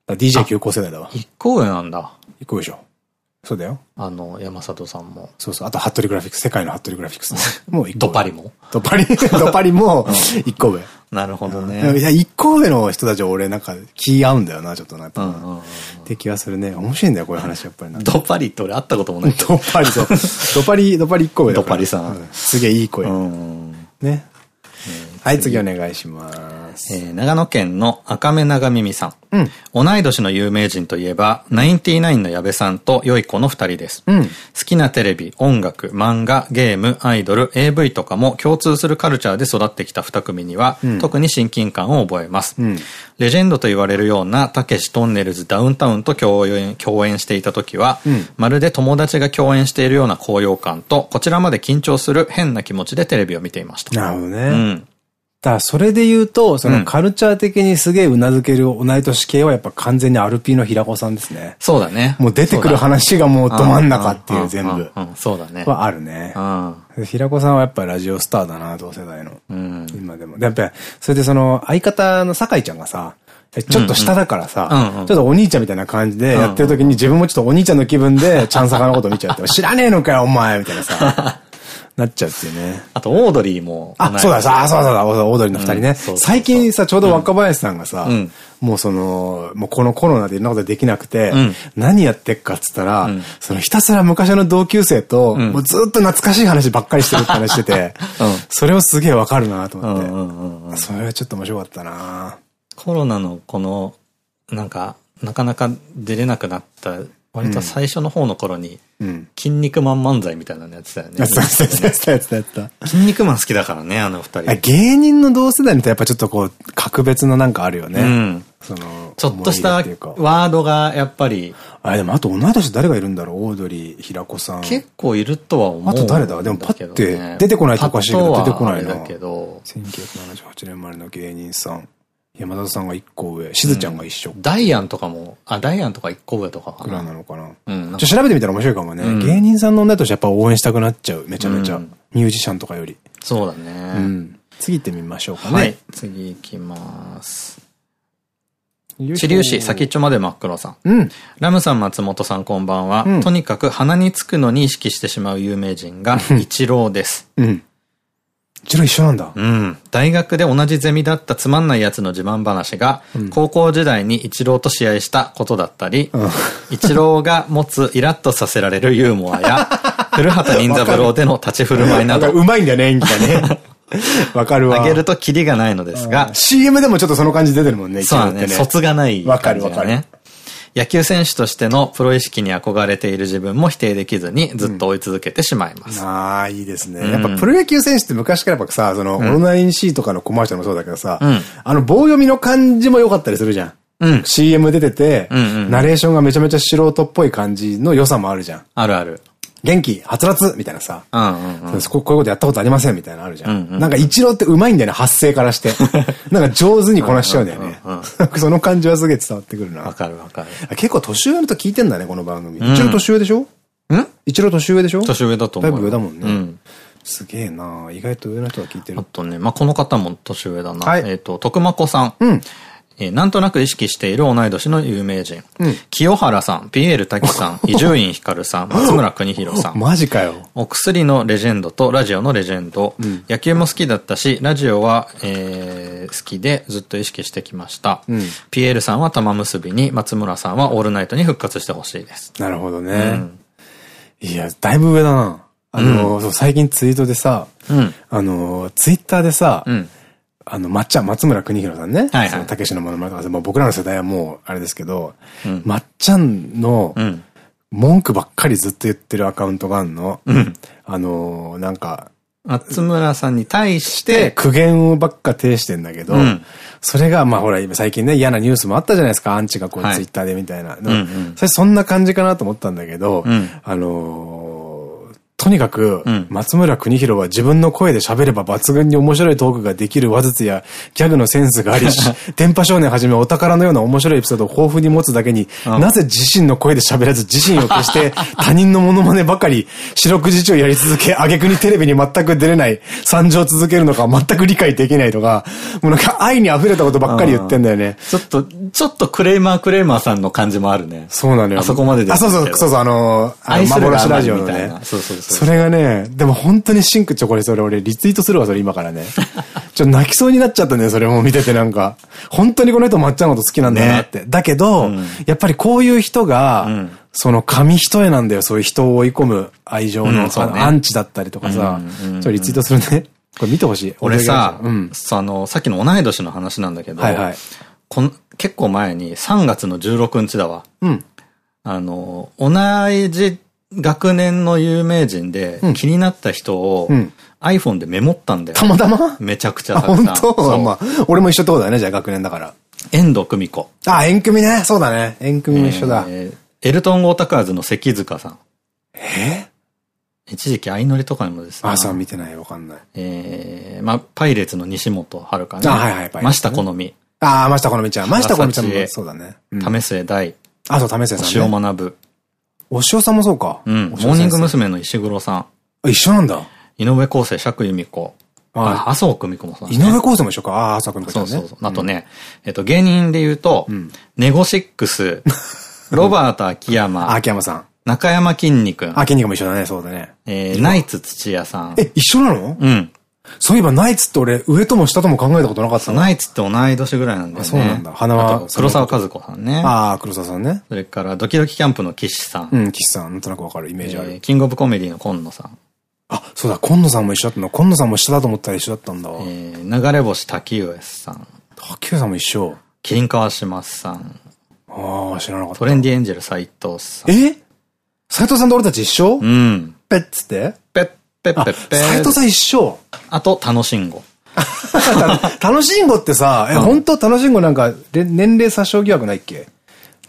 DJ 急行世代だわ。一個上なんだ。一個上でしょ。そうだよ。あの、山里さんも。そうそう。あと、ハットリグラフィックス。世界のハットリグラフィックス。[LAUGHS] もう一個ドパリもドパリ、ドパリも [LAUGHS] 一個上。なるほどね。いや、一個上の人たちは俺なんか気合うんだよな、ちょっとな。って気がするね。面白いんだよ、こういう話、やっぱりドパリって俺会ったこともない。ドパリ、そう。ドパリ、ドパリ一個上ドパリさん。すげえいい声。ね。はい、次お願いします。えー、長野県の赤目長耳さん。うん、同い年の有名人といえば、ナインティナインの矢部さんと良い子の二人です。うん、好きなテレビ、音楽、漫画、ゲーム、アイドル、AV とかも共通するカルチャーで育ってきた二組には、うん、特に親近感を覚えます。レジェンドと言われるような、たけしトンネルズダウンタウンと共演共演していた時は、まるで友達が共演しているような高揚感と、こちらまで緊張する変な気持ちでテレビを見ていました。なるほどね。だそれで言うと、そのカルチャー的にすげえ頷ける同い年系はやっぱ完全にアルピーの平子さんですね。そうだね。もう出てくる話がもうど真ん中っていう全部。そうだね。はあるね。平子さんはやっぱラジオスターだな、同世代の。今でも。やっぱり、それでその相方の酒井ちゃんがさ、ちょっと下だからさ、ちょっとお兄ちゃんみたいな感じでやってる時に自分もちょっとお兄ちゃんの気分でちゃんさかのこと見ちゃって、[LAUGHS] 知らねえのかよ、お前みたいなさ。なっちゃうっていうね。あと、オードリーも。あ、そうだ、さ、そうだ、オードリーの二人ね。最近さ、ちょうど若林さんがさ、もうその、もうこのコロナでいろんなことできなくて、何やってっかっつったら、そのひたすら昔の同級生と、もうずっと懐かしい話ばっかりしてるって話してて、それをすげえわかるなと思って。それはちょっと面白かったな。コロナのこの、なんか、なかなか出れなくなった割と最初の方の頃に、筋肉マン漫才みたいなのやってたよね。やってた、やってた、やってた。筋肉マン好きだからね、あの二人。芸人の同世代ってやっぱちょっとこう、格別のなんかあるよね。うん。その、ちょっとしたワードがやっぱり。あ、でもあと同い年誰がいるんだろう？オードリー、平子さん。結構いるとは思う。あと誰だ？でもパッて出てこないとおかしいけど、出てこないな。だけど。1978年生まれの芸人さん。山田さんが一個上、しずちゃんが一緒。ダイアンとかも、あ、ダイアンとか一個上とかかな。ぐらいなのかな。うん。ちょ、調べてみたら面白いかもね。芸人さんの女としてやっぱ応援したくなっちゃう。めちゃめちゃ。ミュージシャンとかより。そうだね。うん。次行ってみましょうかね。はい。次行きます。知立市先っちょまで真っ黒さん。うん。ラムさん、松本さん、こんばんは。とにかく鼻につくのに意識してしまう有名人が、一郎です。うん。一郎一緒なんだ。うん。大学で同じゼミだったつまんない奴の自慢話が、うん、高校時代に一郎と試合したことだったり、うん、一郎が持つイラッとさせられるユーモアや、[LAUGHS] 古畑任三郎での立ち振る舞いなど。うまいんだよね、演技がね。[LAUGHS] わかるわ。あげるとキリがないのですが。CM でもちょっとその感じ出てるもんね、そうだね。卒がない、わかるわかる。野球選手としてのプロ意識に憧れている自分も否定できずにずっと追い続けてしまいます。うん、ああ、いいですね。うん、やっぱプロ野球選手って昔からやっぱさ、その、オロナイン C とかのコマーシャルもそうだけどさ、うん、あの棒読みの感じも良かったりするじゃん。うん、CM 出てて、ナレーションがめちゃめちゃ素人っぽい感じの良さもあるじゃん。あるある。元気、はつらつみたいなさ。こういうことやったことありませんみたいなのあるじゃん。なんか一郎ってうまいんだよね、発声からして。[LAUGHS] なんか上手にこなしちゃうんだよね。その感じはすげえ伝わってくるな。わかるわかる。結構年上のと聞いてんだね、この番組。一郎年上でしょ？ん？一郎年上でしょ？年上だと思う。だいぶ上だもんね。すげえな意外と上の人が聞いてる。あとね、まあ、この方も年上だな。はい、えっと、徳間子さん。うん。えー、なんとなく意識している同い年の有名人。うん、清原さん、ピエール滝さん、[LAUGHS] 伊集院光さん、松村邦弘さん。[LAUGHS] マジかよ。お薬のレジェンドとラジオのレジェンド。うん、野球も好きだったし、ラジオは、えー、好きでずっと意識してきました。うん、ピエールさんは玉結びに、松村さんはオールナイトに復活してほしいです。なるほどね。いや、だいぶ上だな。あの、最近ツイートでさ、あの、ツイッターでさ、あの、まっちゃん、松村邦弘さんね。はいはい。たけしのものまね、僕らの世代はもう、あれですけど、うん、まっちゃん。の、文句ばっかりずっと言ってるアカウントがあるの。うん、あのなんか、松村さんに対して、苦言をばっか呈してんだけど、うん、それが、まあほら、今最近ね、嫌なニュースもあったじゃないですか、アンチがこう、ツイッターでみたいな。それそんな感じかなと思ったんだけど、うん、あのーとにかく、松村邦弘は自分の声で喋れば抜群に面白いトークができる話術やギャグのセンスがありし、[LAUGHS] 電波少年はじめお宝のような面白いエピソードを豊富に持つだけに、なぜ自身の声で喋らず自身を消して [LAUGHS] 他人のモノマネばかり四六時中やり続け、挙句にテレビに全く出れない惨状を続けるのか全く理解できないとか、もうなんか愛に溢れたことばっかり言ってんだよね。ちょっと、ちょっとクレーマークレーマーさんの感じもあるね。そうなのよ。あそこまでで。あ、そうそう、そうそう、あの、幻ラジオのね。そうそうそう。それがね、でも本当にシンクチョコレそれ俺リツイートするわ、それ今からね。[LAUGHS] ちょっと泣きそうになっちゃったね、それも見ててなんか。本当にこの人抹茶のこと好きなんだなって。ね、だけど、うん、やっぱりこういう人が、うん、その紙一重なんだよ、そういう人を追い込む愛情の、うんね、アンチだったりとかさ。ちょリツイートするね。これ見てほしい。俺さ、うん、あの、さっきの同い年の話なんだけど、はいはい、こん結構前に3月の16日だわ。うん。あの、同じ学年の有名人で気になった人を iPhone でメモったんだよ。たまたま？めちゃくちゃたくさん。本当？まあ、俺も一緒ってことだよね、じゃあ学年だから。遠藤久美子。あ、遠組ね。そうだね。遠組も一緒だ。えー、エルトン・ゴータカーズの関塚さん。え？一時期相乗りとかにもですね。あ、そう見てない、わかんない。えー、まあ、パイレーツの西本遥ね。あ、はいはい、パイレーツ。真下好み。ああ、真下好みちゃん。真下好みちゃんもそうだね。為末大。あ、そう、為末さん。塩学。お塩さんもそうか。うん。モーニング娘。の石黒さん。あ、一緒なんだ。井上康生、釈由美子。あ、麻生久美子もそう井上康生も一緒か。ああ、麻生久美子そうそうそう。あとね、えっと、芸人で言うと、ネゴシックス、[LAUGHS] ロバート秋山。秋山さん。中山きんに君。あ、筋肉も一緒だね、そうだね。えー、ナイツ土屋さん。え、一緒なの？うん。そういえばナイツって俺、上とも下とも考えたことなかったナイツって同い年ぐらいなんだよね。そうなんだ。花は。黒沢和子さんね。ああ、黒沢さんね。それから、ドキドキキャンプの岸さん。うん、岸さん。なんとなくわかるイメージある。キングオブコメディの今野さん。あ、そうだ、今野さんも一緒だったの。今野さんも下だと思ったら一緒だったんだ。えー、流れ星滝上さん。滝上さんも一緒。キリン川島さん。ああ、知らなかった。トレンディエンジェル斎藤さん。え？斎藤さんと俺たち一緒？うん。ペッつって？ペッペッペッペ斎藤さん一緒。あと、楽しんご。[LAUGHS] 楽しんごってさ、え、本当楽しんごなんか、年齢詐称疑惑ないっけ？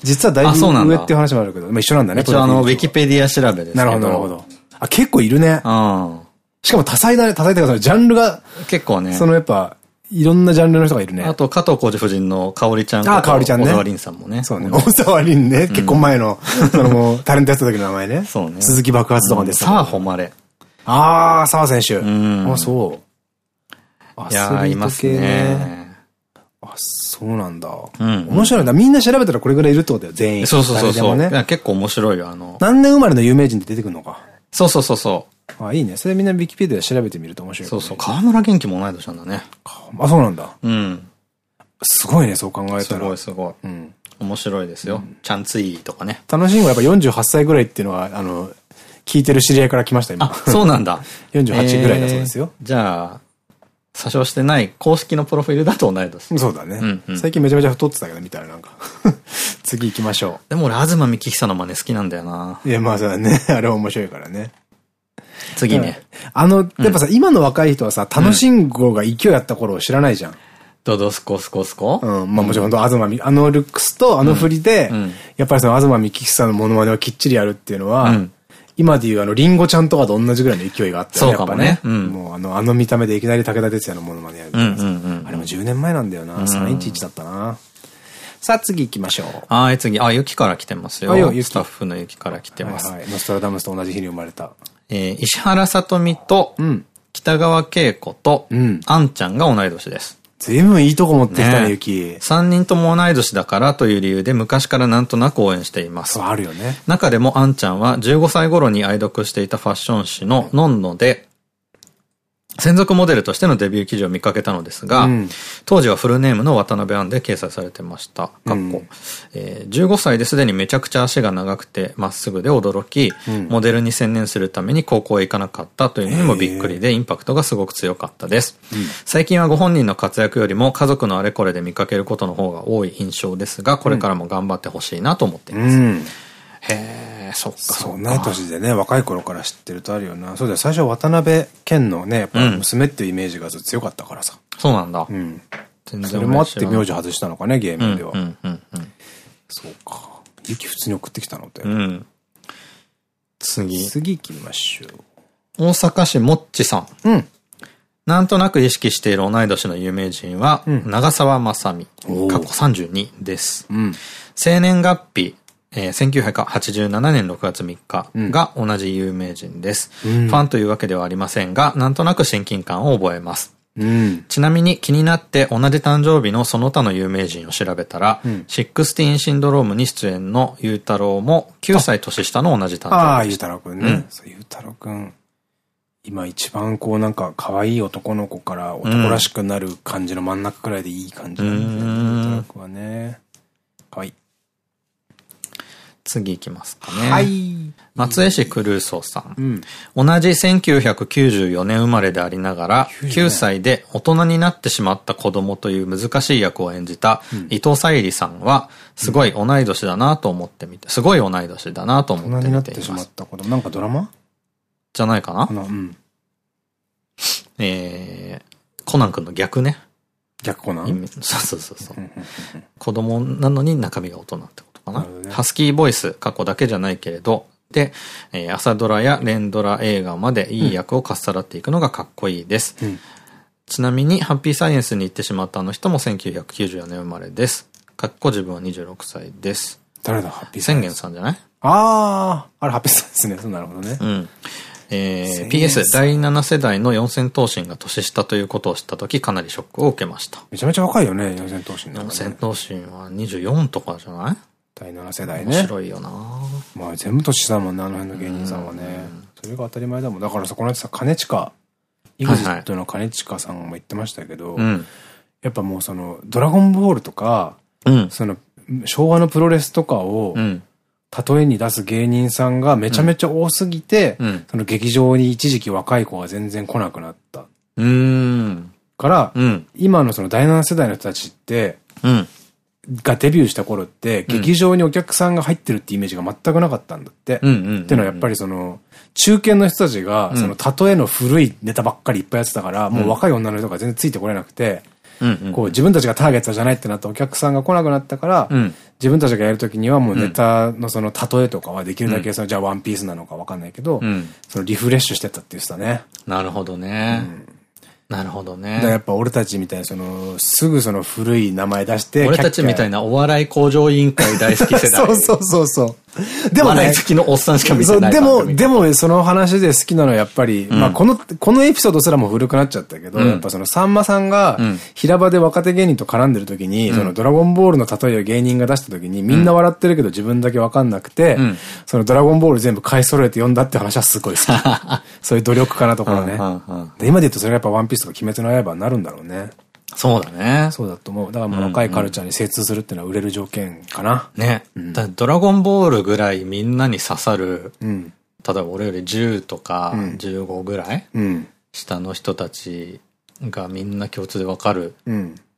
実はだいぶ上っていう話もあるけど、まあ一緒なんだね。一応あの、ウィキペディア調べですなるほど、なるほど。あ、結構いるね。うん。しかも多彩だね、多彩っていうか、ジャンルが。結構ね。そのやっぱ、いろんなジャンルの人がいるね。あと、加藤浩次夫人の香織ちゃん。あ、香織ちゃんね。小沢凛さんもね。そうね。小沢凛ね。結構前の、そのもう、タレントやった時の名前ね。そうね。鈴木爆発とかでさあ、誉れ。ああ、澤選手。うん。あ、そう。あ、やいますね。あ、そうなんだ。うん。面白いんだ。みんな調べたらこれぐらいいるってことだよ、全員。そうそうそうそう。ね、結構面白いよ、あの。何年生まれの有名人って出てくるのか。そうそうそうそう。あ、いいね。それみんなウィキペディア調べてみると面白い。そうそう。河村元気も同い年なんだね。あ、そうなんだ。うん。すごいね、そう考えたら。すごいすごい。うん。面白いですよ。チャンツイとかね。楽しいのはやっぱ48歳ぐらいっていうのは、あの、聞いてる知り合いから来ました、今。あ、そうなんだ。[LAUGHS] 48ぐらいだそうですよ。じゃあ、詐称してない公式のプロフィールだと同い年。そうだね。最近めちゃめちゃ太ってたけど、みたいな、なんか。[LAUGHS] 次行きましょう。でも俺、東幹久の真似好きなんだよな。いや、まあそうだね。[LAUGHS] あれ面白いからね。次ね。あの、やっぱさ、今の若い人はさ、楽しんごが勢いあった頃を知らないじゃん。ドドスコスコスコうん。まあもちろん東み、あのルックスとあの振りで、やっぱりその東幹久さんのモノマネをきっちりやるっていうのは、今でいうあの、リンゴちゃんとかと同じぐらいの勢いがあったよね。そうかもね。もうあの、あの見た目でいきなり武田鉄矢のモノマネやるあれも10年前なんだよな。311だったな。さあ次行きましょう。はい、次。あ、雪から来てますよ。スタッフの雪から来てます。はい。ノストラダムスと同じ日に生まれた。えー、石原さとみと、北川景子と、あんちゃんが同い年です。随分いいとこ持ってきたね、ゆき。三人とも同い年だからという理由で昔からなんとなく応援しています。あるよね。中でもあんちゃんは15歳頃に愛読していたファッション誌のノンノで、専属モデルとしてのデビュー記事を見かけたのですが、うん、当時はフルネームの渡辺杏で掲載されてました。かっこ、うん、えー、15歳ですでにめちゃくちゃ足が長くてまっすぐで驚き、うん、モデルに専念するために高校へ行かなかったというのにもびっくりで、インパクトがすごく強かったです。最近はご本人の活躍よりも家族のあれこれで見かけることの方が多い印象ですが、これからも頑張ってほしいなと思っています。へえ、そっか。そう、同い年でね、若い頃から知ってるとあるよな。そうだよ、最初渡辺謙のね、やっぱ娘っていうイメージが強かったからさ。そうなんだ。うん。全然それもあって名字外したのかね、ゲームでは。そうか。ゆき普通に送ってきたのって。うん。次。次行きましょう。大阪市もっちさん。うん。なんとなく意識している同い年の有名人は、長澤まさみ、過去32です。うん、生年月日、えー、1987年6月3日が同じ有名人です。うん、ファンというわけではありませんが、なんとなく親近感を覚えます。うん、ちなみに気になって同じ誕生日のその他の有名人を調べたら、うん、シックスティーンシンドロームに出演のゆうたろうも9歳年下の同じ誕生日ああ、ゆうたろうくんね。うん、そう、ゆうたろうくん。今一番こうなんか可愛い男の子から男らしくなる感じの真ん中くらいでいい感じなんで、ね、ゆうたろうくんはね。次いきますかね。はい。松江市クルーソーさん。うん、同じ1994年生まれでありながら、9歳で大人になってしまった子供という難しい役を演じた伊藤沙莉さんは、すごい同い年だなと思ってみて、すごい同い年だなと思ってみています。大人になってしまった子供？なんかドラマ？じゃないかな？うん。えー、コナン君の逆ね。逆コナン？そうそうそうそう。子供なのに中身が大人ってこと。かな？ね、ハスキーボイス、過去だけじゃないけれど、で、えー、朝ドラや連ドラ映画までいい役をかっさらっていくのがかっこいいです。うん、ちなみに、ハッピーサイエンスに行ってしまったあの人も1994年生まれです。かっこ自分は26歳です。誰だ、ハッピー宣言さんじゃない？ああ、あれハッピーサイエンスね。なるほどね。うん。えー、PS 第7世代の四千頭身が年下ということを知った時かなりショックを受けました。めちゃめちゃ若いよね、四千頭身、ね。四千頭身は24とかじゃない？第7世代ね。面白いよなまあ全部年下だもんね、あの辺の芸人さんはね。それが当たり前だもん。だからさ、この間さ、兼近、イグジットの兼近さんも言ってましたけど、やっぱもうその、ドラゴンボールとか、うん、その、昭和のプロレスとかを、例えに出す芸人さんがめちゃめちゃ多すぎて、うん、その劇場に一時期若い子が全然来なくなった。うん。から、うん、今のその第7世代の人たちって、うん、がデビューした頃って、劇場にお客さんが入ってるってイメージが全くなかったんだって。っていうのはやっぱりその、中堅の人たちが、その、例えの古いネタばっかりいっぱいやってたから、もう若い女の人が全然ついてこれなくて、こう自分たちがターゲットじゃないってなったお客さんが来なくなったから、自分たちがやるときにはもうネタのその例えとかはできるだけその、じゃあワンピースなのかわかんないけど、そのリフレッシュしてたって言ってたね。なるほどね。なるほどね。やっぱ俺たちみたいな、その、すぐその古い名前出して。俺たちみたいなお笑い工場委員会大好き世代。[LAUGHS] そうそうそうそう。でもね。好きのおっさんしか見てない。でも、でもその話で好きなのはやっぱり、うん、まあこの、このエピソードすらも古くなっちゃったけど、うん、やっぱそのさんまさんが、平場で若手芸人と絡んでる時に、うん、そのドラゴンボールの例えを芸人が出した時に、みんな笑ってるけど自分だけわかんなくて、そのドラゴンボール全部買い揃えて読んだって話はすごい好き。[LAUGHS] そういう努力家なところね。で今で言うとそれがやっぱワンピースとか鬼滅の刃になるんだろうね。そうだね。そうだと思う。だからもう若いカルチャーに精通するっていうのは売れる条件かな。ね。うん、ドラゴンボールぐらいみんなに刺さる、うん、例えば俺より10とか15ぐらい、うん、下の人たちがみんな共通でわかる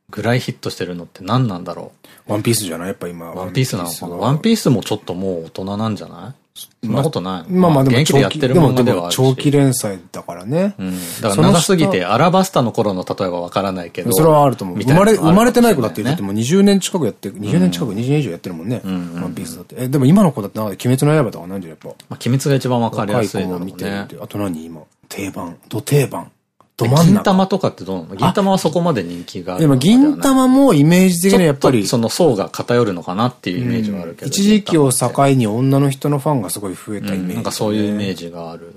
ぐらいヒットしてるのって何なんだろう。ワンピースじゃない？やっぱ今。ワンピースなのかな？ワンピースもちょっともう大人なんじゃない？そんなことない。まあまあでも、元気でやってるものでは長期連載だからね。うん。だから長すぎて、アラバスタの頃の例えばわからないけど。それはあると思う。生まれ、生まれてない子だって言っても20年近くやってる、20年近く、20年以上やってるもんね。ワンピースだって。え、でも今の子だって鬼滅の刃とかなんじゃやっぱ。まあ、鬼滅が一番わかりやすいの見てるあと何今？定番。ど定番。ど真ん中。銀玉とかってどうなの？銀玉はそこまで人気がある。でも銀玉もイメージ的にやっぱり。その層が偏るのかなっていうイメージはあるけど。一時期を境に女の人のファンがすごい増えたイメージ、なんかそういうイメージがある。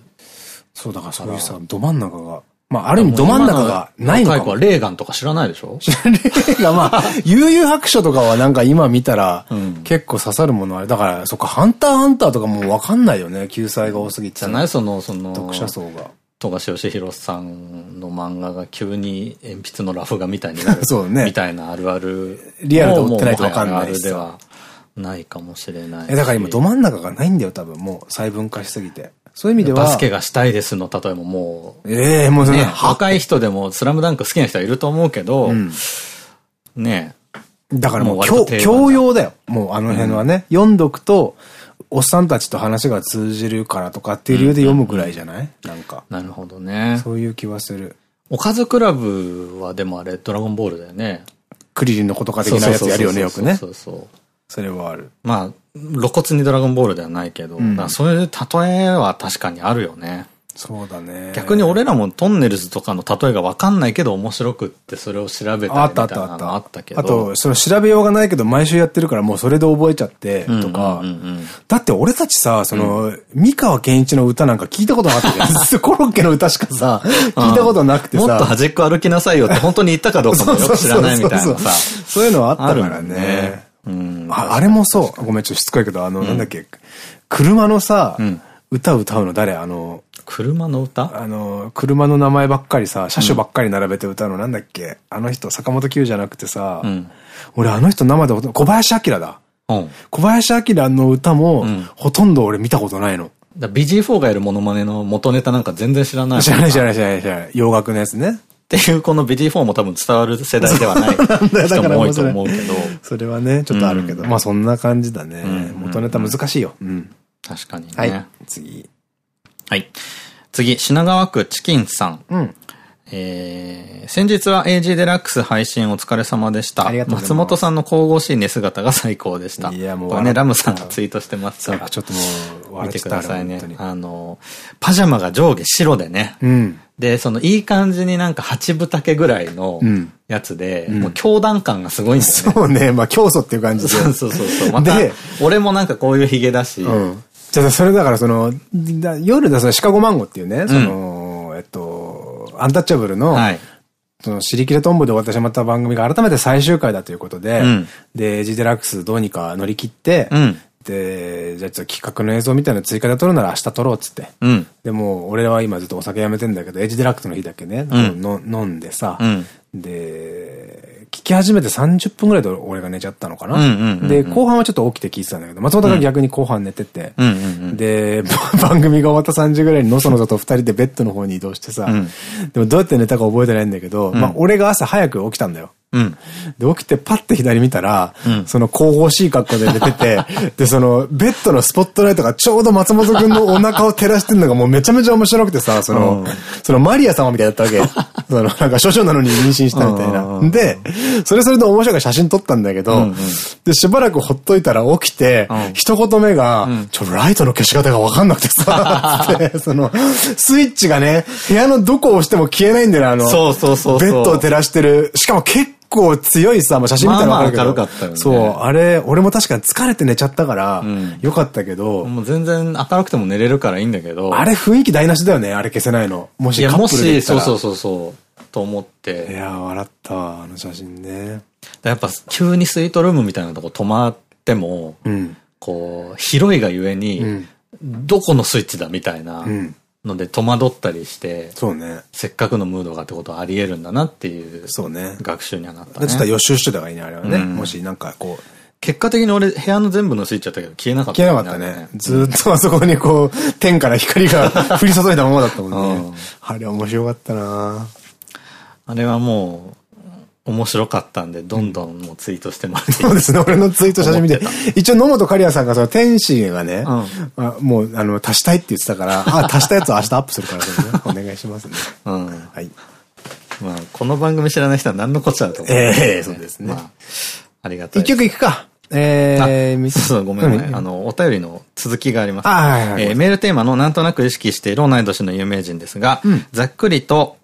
そうだからそういうさ、ど真ん中がまあ、ある意味ど真ん中がないのかも。レーガンとか知らないでしょ？レーガン、まあ、[LAUGHS] 悠々白書とかはなんか今見たら、結構刺さるものあれ。だから、そっか、ハンターハンターとかもうわかんないよね。救済が多すぎて。じゃない？その、その、読者層が。富樫義弘さんの漫画が急に鉛筆のラフ画みたいになる。[LAUGHS] そうね。みたいなあるある。リアルで追ってないとわかんないではないかもしれない。え、だから今ど真ん中がないんだよ、多分。もう細分化しすぎて。そういう意味では。バスケがしたいですの、例えばもう。ええー、もうね、若い人でもスラムダンク好きな人はいると思うけど、うん、ねだからもう教、教養だよ。もうあの辺はね。うん、読んどくと、おっさんたちと話が通じるからとかっていう理由で読むぐらいじゃない？なんか。なるほどね。そういう気はする。おかずクラブはでもあれ、ドラゴンボールだよね。クリリンのことか的なやつやるよね、よくね。そうそう。それはある。まあ、露骨にドラゴンボールではないけど、うん、そういう例えは確かにあるよね。そうだね。逆に俺らもトンネルズとかの例えが分かんないけど面白くってそれを調べたりみたいなのあったけど。あと、その調べようがないけど毎週やってるからもうそれで覚えちゃってとか。だって俺たちさ、その、三河健一の歌なんか聞いたことなかったじゃん。[LAUGHS] コロッケの歌しかさ、[LAUGHS] 聞いたことなくてさ。もっと端っこ歩きなさいよって本当に言ったかどうかもよく知らないみたいなさ。そういうのはあったからね。ああれもそう。ごめん、ちょっとしつこいけど、あの、なんだっけ、車のさ、歌歌うの誰？あの、車の歌？あの、車の名前ばっかりさ、車種ばっかり並べて歌うのなんだっけ？あの人、坂本九じゃなくてさ、うん、俺あの人生で小林明だ。うん、小林明の歌も、ほとんど俺見たことないの。だ BG4 がやるモノマネの元ネタなんか全然知らない。知らない知らない知らない知らない。洋楽のやつね。っていうこの BG4 も多分伝わる世代ではない [LAUGHS] 人も多いと思うけど。それはね、ちょっとあるけど。まあそんな感じだね。元ネタ難しいよ。うん。確かにね。はい。次。はい。次、品川区チキンさん。うん。えー、先日は AG デラックス配信お疲れ様でした。松本さんの神々しい寝姿が最高でした。いや、もう。これね、ラムさんがツイートしてますから。ちょっともう、見てくださいね。あの、パジャマが上下白でね。うん。で、そのいい感じになんか八分丈ぐらいのやつで、うん、もう強弾感がすごいんだよね。そうね、まあ競争っていう感じで。そ [LAUGHS] うそうそうそう。また、俺もなんかこういうヒゲだし。うん、じゃあそれだからその、夜だ、そのシカゴマンゴっていうね、その、えっと、アンタッチャブルの、はい、その、尻切れトンボで終わってしまった番組が改めて最終回だということで、うん、で、ジデラックスどうにか乗り切って、うん、で、じゃあ企画の映像みたいなの追加で撮るなら明日撮ろうっつって。うん、でも、俺は今ずっとお酒やめてんだけど、エッジデラックスの日だけね、の飲んでさ、で、聞き始めて30分ぐらいで俺が寝ちゃったのかな。で、後半はちょっと起きて聞いてたんだけど、松本が逆に後半寝てて、で、[LAUGHS] 番組が終わった3時ぐらいにのそのそと2人でベッドの方に移動してさ、うん、でもどうやって寝たか覚えてないんだけど、うん、まあ俺が朝早く起きたんだよ。うん、で、起きてパッて左見たら、うん、その神々しい格好で寝てて、[LAUGHS] で、その、ベッドのスポットライトがちょうど松本くんのお腹を照らしてるのがもうめちゃめちゃ面白くてさ、その、そのマリア様みたいだったわけ。[LAUGHS] その、なんか少々なのに妊娠したみたいな。で、それそれで面白いから写真撮ったんだけど、うんうん、で、しばらくほっといたら起きて、うん、一言目が、うん、ちょ、ライトの消し方がわかんなくてさ、[LAUGHS] その、スイッチがね、部屋のどこを押しても消えないんだよね、あの、そうそうそうベッドを照らしてる。しかも結構強いさ、まあ、写真見たらわかるけど。明るかったよね。そう、あれ、俺も確かに疲れて寝ちゃったから、よかったけど。もう全然明るくても寝れるからいいんだけど。あれ雰囲気台無しだよね、あれ消せないの。もしカップルでもし、そうそうそうそう、と思って。いや、笑ったわ、あの写真ね。やっぱ、急にスイートルームみたいなとこ止まっても、うん、こう、広いがゆえに、うん、どこのスイッチだみたいな。うんので戸惑ったりして、そうね。せっかくのムードがってことはあり得るんだなっていう、そうね。学習にはなったね。ちょっと予習してた方がいいね、あれはね。もしなんかこう、結果的に俺、部屋の全部のスイッチだったけど消えなかった、消えなかったね。ずっとあそこにこう、天から光が降り注いだままだったもんね。[LAUGHS] あれ面白かったなあれはもう、面白かったんで、どんどんもうツイートしてもらって、そうですね。俺のツイート写真見て。一応野本刈谷さんがその天使がね、うん、もうあの足したいって言ってたから、[LAUGHS] あ、足したやつを明日アップするから、ね、お願いしますね。うん。はい。まあ、この番組知らない人は何のこっちゃだと思う、ね。ええそうですね。まあ、ありがたい。一曲いくか。えー、そうごめんごめん。あの、お便りの続きがあります。メールテーマのなんとなく意識している同い年の有名人ですが、ざっくりと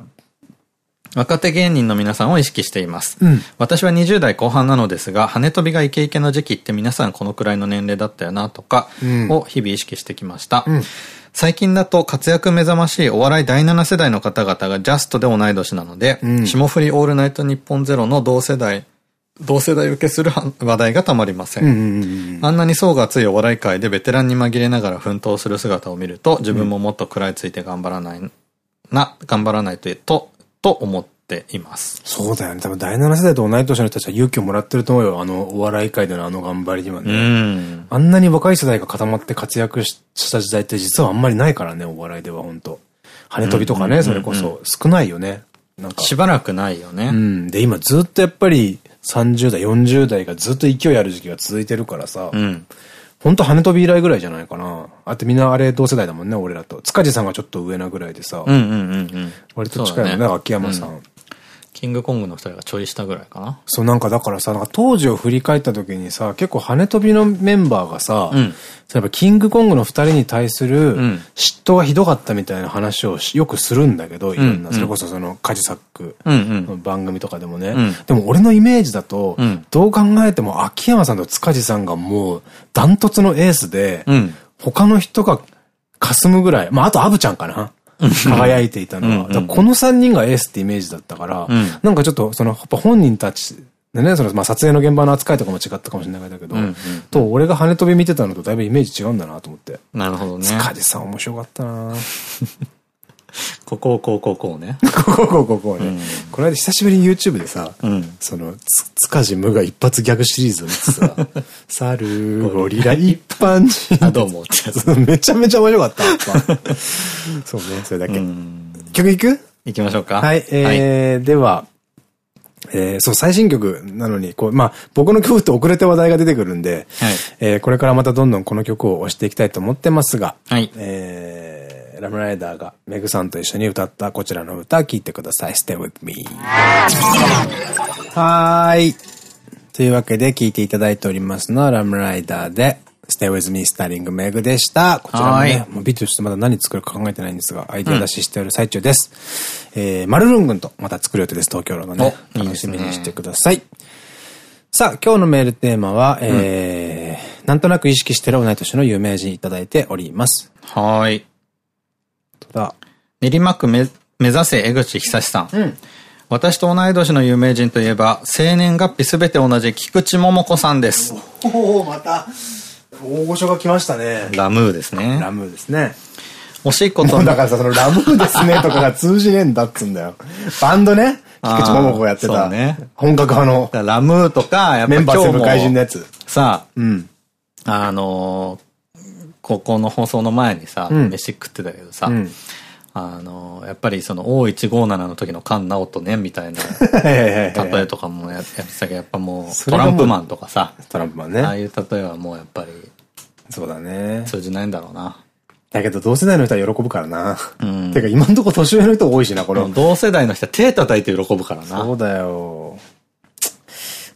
若手芸人の皆さんを意識しています。うん、私は20代後半なのですが、羽飛びがイケイケの時期って皆さんこのくらいの年齢だったよなとかを日々意識してきました。うん最近だと活躍目覚ましいお笑い第7世代の方々がジャストで同い年なので、うん、霜降りオールナイト日本ゼロの同世代、同世代受けする話題がたまりません。あんなに層が厚いお笑い界でベテランに紛れながら奮闘する姿を見ると、自分ももっと食らいついて頑張らないな、頑張らないと、と、と思っています。そうだよね。多分第7世代と同い年の人たちは勇気をもらってると思うよ。あの、お笑い界でのあの頑張りにはね。うん、あんなに若い世代が固まって活躍した時代って実はあんまりないからね、お笑いでは本当跳ね飛びとかね、それこそ少ないよね。なんか。しばらくないよね。うん。で、今ずっとやっぱり30代、40代がずっと勢いある時期が続いてるからさ。うん。ほんと跳ね飛び以来ぐらいじゃないかな。あってみんなあれ同世代だもんね、俺らと。塚地さんがちょっと上なぐらいでさ。うんうんうんうん。割と近いもんね、秋山さん。キングコングの二人がちょい下ぐらいかな。そう、なんかだからさ、なんか当時を振り返った時にさ、結構跳ね飛びのメンバーがさ、うん、やっぱキングコングの二人に対する嫉妬がひどかったみたいな話をよくするんだけど、いろんな、それこそそのカジサックの番組とかでもね。でも俺のイメージだと、どう考えても秋山さんと塚地さんがもうダントツのエースで、他の人が霞むぐらい、まああとアブちゃんかな。輝いていたのは。この3人がエースってイメージだったから、うん、なんかちょっと、その、やっぱ本人たちでね、その、まあ、撮影の現場の扱いとかも違ったかもしれないけど、と、俺が跳ね飛び見てたのとだいぶイメージ違うんだなと思って。なるほどね。塚地さん面白かったなここ、こう、こう、こうね。[LAUGHS] ここ、こう、こう、こうね。この間久しぶりに YouTube でさ、その、つかじむが一発ギャグシリーズを見てさ、[LAUGHS] 猿、ゴリラ一般人。あ、どうもってやつ。[LAUGHS] めちゃめちゃ面白かった。そうね、それだけ。曲いく？行きましょうか。はい、えー、では、えー、そう、最新曲なのに、こう、まあ、僕の曲って遅れて話題が出てくるんで、はい、えー、これからまたどんどんこの曲を押していきたいと思ってますが、はい、えーラムライダーがメグさんと一緒に歌ったこちらの歌聴いてください。Stay with me. はーい。というわけで聴いていただいておりますのはラムライダーで Stay with me スターリングメグでした。こちらもね、もうビデオちょっとまだ何作るか考えてないんですが、アイデア出ししておる最中です。うん、えー、マルルン軍とまた作る予定です、東京のね。楽しみにしてください。いいさあ、今日のメールテーマは、えー、うん、なんとなく意識してる同い年の有名人いただいております。はい。だ。練馬区目指せ江口久志さん。うん、私と同い年の有名人といえば、生年月日すべて同じ菊池桃子さんです。おお、また、大御所が来ましたね。ラムーですね。ラムーですね。惜しいことだからさ、そのラムーですねとかが通じねえんだっつんだよ。バンドね？菊池桃子がやってた。ね。本格派の。ラムーとか、やっぱメンバーセブ外人のやつ。さあ、うん。あの高校の放送の前にさ、うん、飯食ってたけどさ、うん、あの、やっぱりその O157 の時の菅直人ね、みたいな [LAUGHS] 例えとかもやってたけど、やっぱもうトランプマンとかさ、トランプマンね。ああいう例えはもうやっぱり、そうだね。通じないんだろうな。だけど同世代の人は喜ぶからな。うん。てか今んとこ年上の人多いしな、これ。同世代の人は手叩いて喜ぶからな。そうだよ。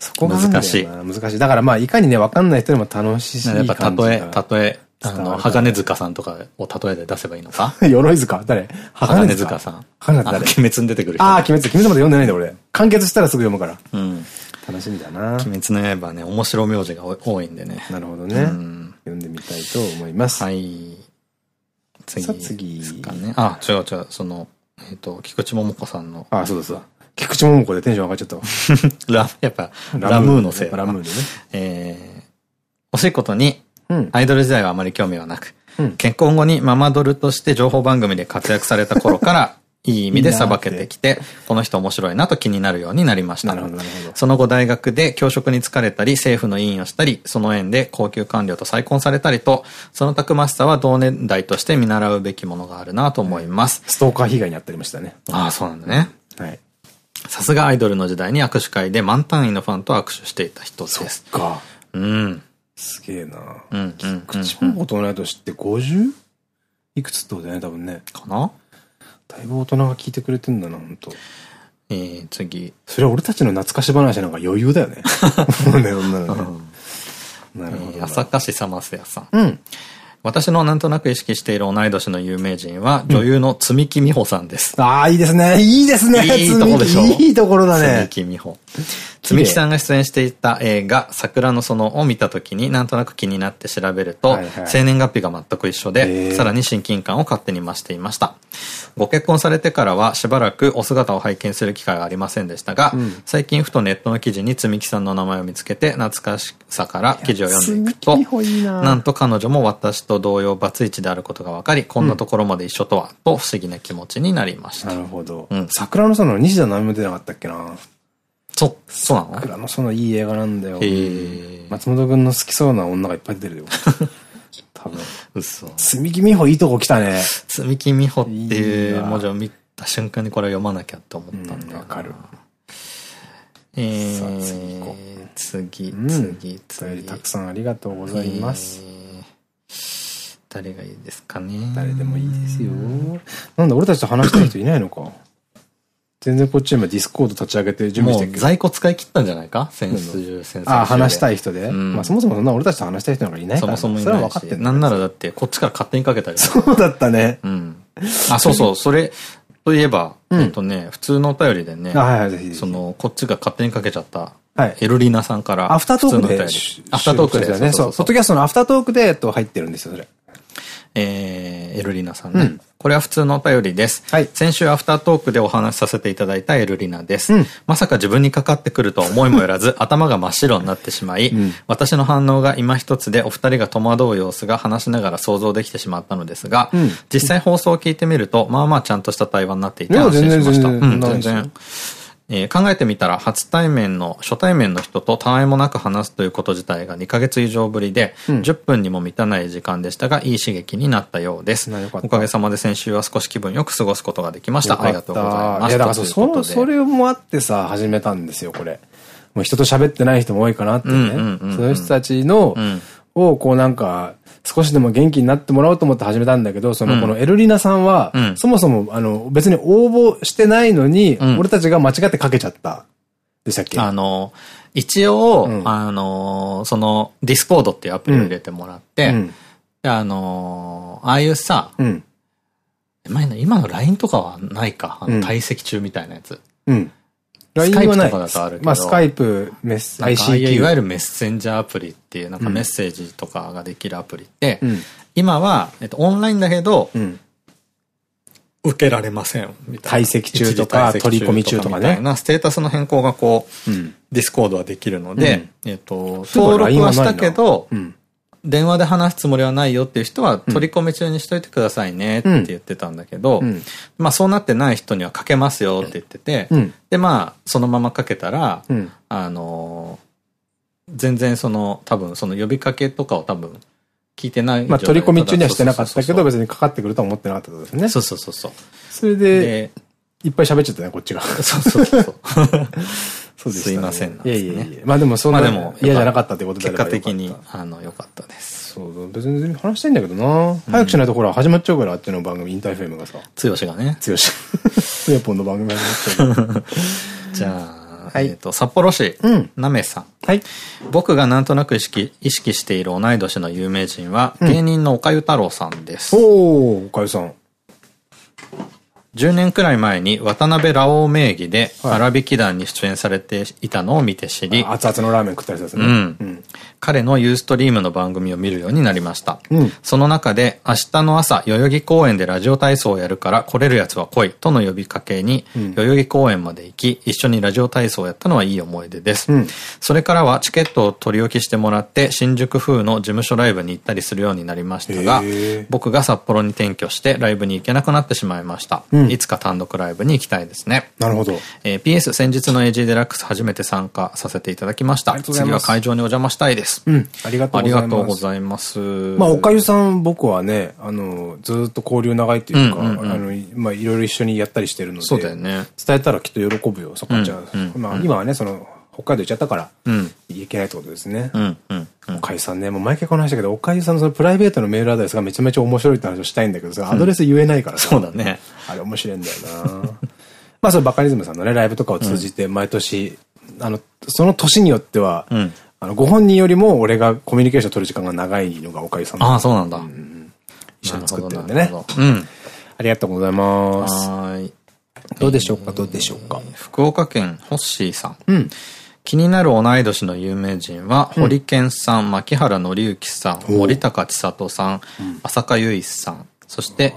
そこが難しい。難しい。だからまあ、いかにね、わかんない人でも楽しいやっぱ例え、例え、あの、鋼塚さんとかを例えで出せばいいのか？[LAUGHS] 鎧塚？誰？鋼塚さん。鋼塚誰鬼滅に出てくる人。ああ、鬼滅。鬼滅まで読んでないんだ俺。完結したらすぐ読むから。うん。楽しみだな。鬼滅の刃ね、面白名字が多いんでね。なるほどね。読んでみたいと思います。はい。次。さ次。ですかね。あ、違う違う。その、えっと、菊池桃子さんの。あ、そうだそうだ。菊池桃子でテンション上がっちゃったわ。[LAUGHS] ラ、やっぱ、ラムーのせい。ラムーでね。えー、惜しいことに、アイドル時代はあまり興味はなく、うん、結婚後にママドルとして情報番組で活躍された頃から、[LAUGHS] いい意味で裁けてきて、この人面白いなと気になるようになりました。その後大学で教職に疲れたり、政府の委員をしたり、その縁で高級官僚と再婚されたりと、そのたくましさは同年代として見習うべきものがあるなと思います。ストーカー被害に遭ってりましたね。ああ、そうなんだね。はい。さすがアイドルの時代に握手会で満単位のファンと握手していた人です。そっか。うん。すげえな。うん。口も大人い年って 50? いくつってことだよね、多分ね。かな？だいぶ大人が聞いてくれてんだな、ほんと。えー、次。それは俺たちの懐かし話なんか余裕だよね。[LAUGHS] もうね、女のね。なるほど。朝霞市サマスヤさん。うん。私のなんとなく意識している同い年の有名人は、女優の積木美穂さんです。ああ、いいですね。いいですね。いいところでしょ？いいところだね。積木美穂。[LAUGHS] 積み木さんが出演していた映画、桜の園を見た時になんとなく気になって調べると、生年月日が全く一緒で、さらに親近感を勝手に増していました。ご結婚されてからはしばらくお姿を拝見する機会がありませんでしたが、うん、最近ふとネットの記事に積み木さんの名前を見つけて懐かしさから記事を読んでいくと、な。んと彼女も私と同様バツイチであることが分かり、こんなところまで一緒とは、と不思議な気持ちになりました。なるほど。うん、桜の園西田直美も出なかったっけなそ、そうなの？桜の園いい映画なんだよ。松本くんの好きそうな女がいっぱい出てるよ。[LAUGHS] 多分。嘘。積み木美穂いいとこ来たね。積み木美穂っていう文字を見た瞬間にこれ読まなきゃって思ったんだわ、かる。えー、次、次、次。たくさんありがとうございます。誰がいいですかね。誰でもいいですよ。なんだ、俺たちと話したい人いないのか。全然こっち今ディスコード立ち上げて準備してるけど。在庫使い切ったんじゃないか？先週、先生。ああ、話したい人で。まあそもそもそんな俺たちと話したい人なんかいないから。そもそもいないそれは分かってなんならだってこっちから勝手にかけたり。そうだったね。うん。あ、そうそう、[LAUGHS] それ、といえば、えっとね、普通のお便りでね、その、こっちが勝手にかけちゃった、エルリナさんから、アフタートークで、アフタートークですよね。そう、ポッドキャストのアフタートークで、と入ってるんですよ、それ。えー、エルリナさんね。これは普通のお便りです。はい、先週アフタートークでお話しさせていただいたエルリナです。うん、まさか自分にかかってくるとは思いもよらず、[LAUGHS] 頭が真っ白になってしまい、うん、私の反応が今一つでお二人が戸惑う様子が話しながら想像できてしまったのですが、うん、実際放送を聞いてみると、まあまあちゃんとした対話になっていて安心しました。うん、全然。えー、考えてみたら初対面の、初対面の人とたわいもなく話すということ自体が2ヶ月以上ぶりで、うん、10分にも満たない時間でしたが、いい刺激になったようです。おかげさまで先週は少し気分よく過ごすことができました。ありがとうございます。いや、だからそそれもあってさ、始めたんですよ、これ。もう人と喋ってない人も多いかなってね。そういう人たちの、うんをこうなんか、少しでも元気になってもらおうと思って始めたんだけど、その、このエルリナさんは、そもそも、あの、別に応募してないのに、俺たちが間違ってかけちゃった。でしたっけ？あの、一応、あの、その、ディスコードっていうアプリを入れてもらって、あの、ああいうさ、今の LINE とかはないか、あの退席中みたいなやつ。うん。スカイプとかだとあるけど。まあ、スカイプ、メッセージ。いわゆるメッセンジャーアプリっていう、なんかメッセージとかができるアプリって、うん、今は、えっと、オンラインだけど、うん、受けられません、みたいな。退席中とか、取り込み中とかね。な。ステータスの変更がこう、うん、ディスコードはできるので、えっと、登録はしたけど、電話で話すつもりはないよっていう人は取り込み中にしといてくださいねって言ってたんだけど、うん、まあそうなってない人にはかけますよって言ってて、うん、でまあそのままかけたら、うん、あのー、全然その多分その呼びかけとかを多分聞いてないまあ取り込み中にはしてなかったけど別にかかってくるとは思ってなかったですね。そうそうそうそう。それで、いっぱい喋っちゃったね、こっちが。そうそうそう。[LAUGHS] そうです、ね、すいません、ね。いやいやいや。まあでもそんな嫌じゃなかったってことで結果的に、あの、良かったです。そう、別に話したいんだけどな。早くしないとほら、始まっちゃうから、あっちの番組、インターフェムがさ。つよしがね。つよし。つよぽんの番組始まっちゃう。じゃあ、はい、えっと、札幌市、うん、なめさん。はい。僕がなんとなく意識、意識し。ている同い年の有名人は、芸人の岡ゆ太郎さんです。おお岡ゆさん。10年くらい前に渡辺ラオウ名義で荒引き団に出演されていたのを見て知り、熱々のラーメン食ったりですね。うん。彼のユーストリームの番組を見るようになりました。うん、その中で、明日の朝、代々木公園でラジオ体操をやるから来れる奴は来いとの呼びかけに、うん、代々木公園まで行き、一緒にラジオ体操をやったのはいい思い出です。うん、それからはチケットを取り置きしてもらって、新宿風の事務所ライブに行ったりするようになりましたが、僕が札幌に転居してライブに行けなくなってしまいました。いつか単独ライブに行きたいですね。なるほど。えー、PS 先日の AG デラックス初めて参加させていただきました。次は会場にお邪魔したいです。うん。ありがとうございます。ありがとうございます。まあ、おかゆさん、僕はね、あの、ずっと交流長いっていうか、あの、まあ、いろいろ一緒にやったりしてるので、そうだよね。伝えたらきっと喜ぶよ、そこちゃん。まあ、今はね、その、北海道行っちゃったから、うん、いけないってことですね。うんうんおかゆさんね、もう毎回この話だけど、おかゆさんのそのプライベートのメールアドレスがめちゃめちゃ面白いって話をしたいんだけどさ、アドレス言えないからさ。そうだね。あれ面白いんだよな [LAUGHS] まあそのバカリズムさんのね、ライブとかを通じて毎年、あの、その年によっては、あの、ご本人よりも俺がコミュニケーション取る時間が長いのがおかゆさんああ、そうなんだ。一緒に作ってるんでね。うん。ありがとうございます。はい。どうでしょうか、どうでしょうか？福岡県ホッシーさん。うん。気になる同い年の有名人は、堀健さん、牧原紀之さん、森高千里さん、浅香唯さん、そして、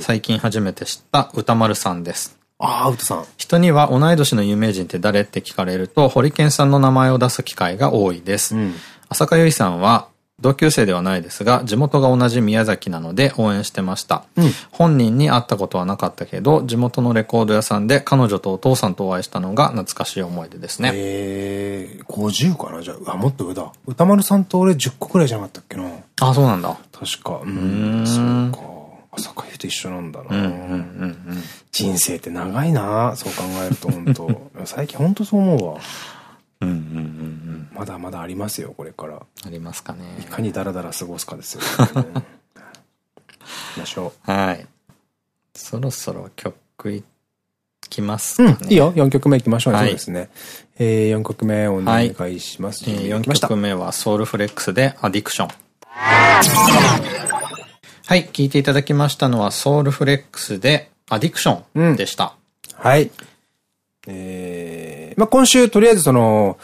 最近初めて知った歌丸さんです。ああ、歌さん。人には同い年の有名人って誰？って聞かれると、堀健さんの名前を出す機会が多いです。うん、浅香唯さんは、同級生ではないですが、地元が同じ宮崎なので応援してました。うん、本人に会ったことはなかったけど、地元のレコード屋さんで彼女とお父さんとお会いしたのが懐かしい思い出ですね。えー、50かな？じゃあ、あ、もっと上だ。歌丸さんと俺10個くらいじゃなかったっけな？あ、そうなんだ。確か。うん、そうか。朝香ゆと一緒なんだな。人生って長いなそう考えると本当 [LAUGHS] 最近本当そう思うわ。まだまだありますよ、これから。ありますかね。いかにダラダラ過ごすかですよ、[LAUGHS] ね。ましょう。はい。そろそろ曲いきますかね。うん、いいよ。4曲目いきましょうね。はい、そうですね。えー、4曲目お願いします。はい、えー、4曲目はソウルフレックスでアディクション。はい、聞いていただきましたのはソウルフレックスでアディクションでした。うん、はい。えー、まあ今週とりあえずその、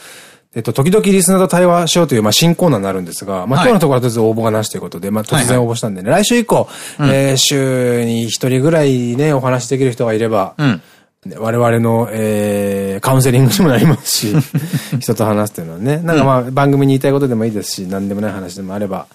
えっと、時々リスナーと対話しようという、まあ、新コーナーになるんですが、まあ、今日のところはとりあえず応募がなしということで、まあ、突然応募したんでね、来週以降、うん、えー、週に一人ぐらいね、お話できる人がいれば、うん我々の、えー、カウンセリングにもなりますし、[LAUGHS] 人と話すっていうのはね。なんかまあ、番組に言いたいことでもいいですし、何でもない話でもあれば、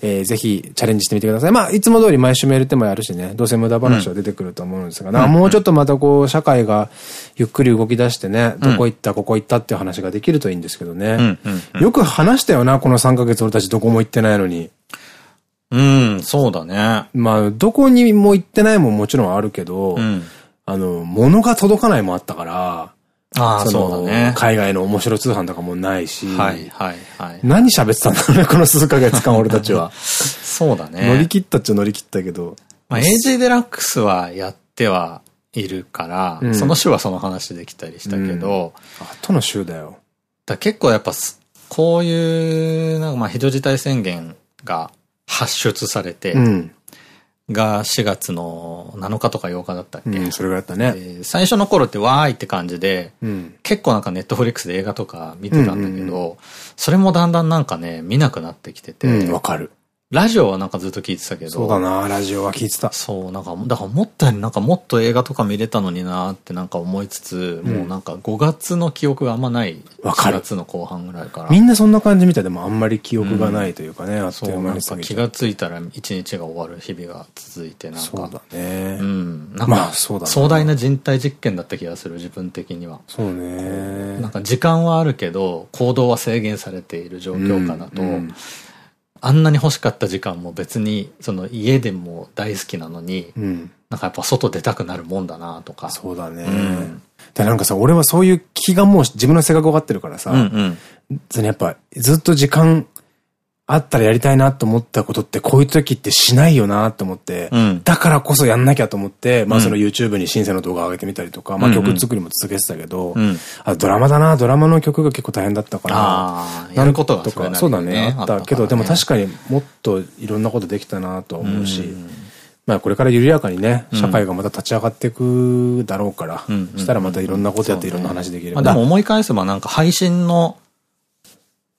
えー、ぜひチャレンジしてみてください。まあ、いつも通り毎週メールってもやるしね、どうせ無駄話は出てくると思うんですが、うん、もうちょっとまたこう、社会がゆっくり動き出してね、どこ行った、ここ行ったっていう話ができるといいんですけどね。よく話したよな、この3ヶ月俺たちどこも行ってないのに。うん、そうだね。まあ、どこにも行ってないももちろんあるけど、うんあの、物が届かないもあったから、ああ、そうだね。海外の面白通販とかもないし。はい、はい、はい。何喋ってたんだろうね、[LAUGHS] この数ヶ月間、俺たちは。[LAUGHS] そうだね。乗り切ったっちゃ乗り切ったけど。まあ、AJ デラックスはやってはいるから、うん、その週はその話できたりしたけど。うん、あとの週だよ。だ結構やっぱ、こういう、なんかまあ、非常事態宣言が発出されて、うん、が4月の7日とか8日だったっけ、うん、それぐらいだったね。最初の頃ってわーいって感じで、うん、結構なんかネットフリックスで映画とか見てたんだけど、それもだんだんなんかね、見なくなってきてて。わ、かる。ラジオはなんかずっと聞いてたけど。そうだな、ラジオは聞いてた。そう、なんか、だから思ったよりなんかもっと映画とか見れたのになってなんか思いつつ、うん、もうなんか5月の記憶があんまない。わかる。4月の後半ぐらいから。みんなそんな感じみたいでもあんまり記憶がないというかね、うん、あっという間に気がついたら一日が終わる日々が続いてなんか。そうだね。うん。なんか、まあそうだ壮大な人体実験だった気がする、自分的には。そうね。なんか時間はあるけど、行動は制限されている状況下だと、うんあんなに欲しかった時間も別に、その家でも大好きなのに、うん、なんかやっぱ外出たくなるもんだなとか。そうだね。うん、でなんかさ、俺はそういう気がもう自分の性格分かってるからさ、うんうん、やっぱずっと時間あったらやりたいなと思ったことってこういう時ってしないよなと思って、うん、だからこそやんなきゃと思って、まあその YouTube にシンセの動画を上げてみたりとか、まあ曲作りも続けてたけど、うん、あドラマだな、ドラマの曲が結構大変だったから、やることがとか、そうだね、あったけど、でも確かにもっといろんなことできたなと思うし、まあこれから緩やかにね、社会がまた立ち上がっていくだろうから、したらまたいろんなことやっていろんな話できる。まあでも思い返せばなんか配信の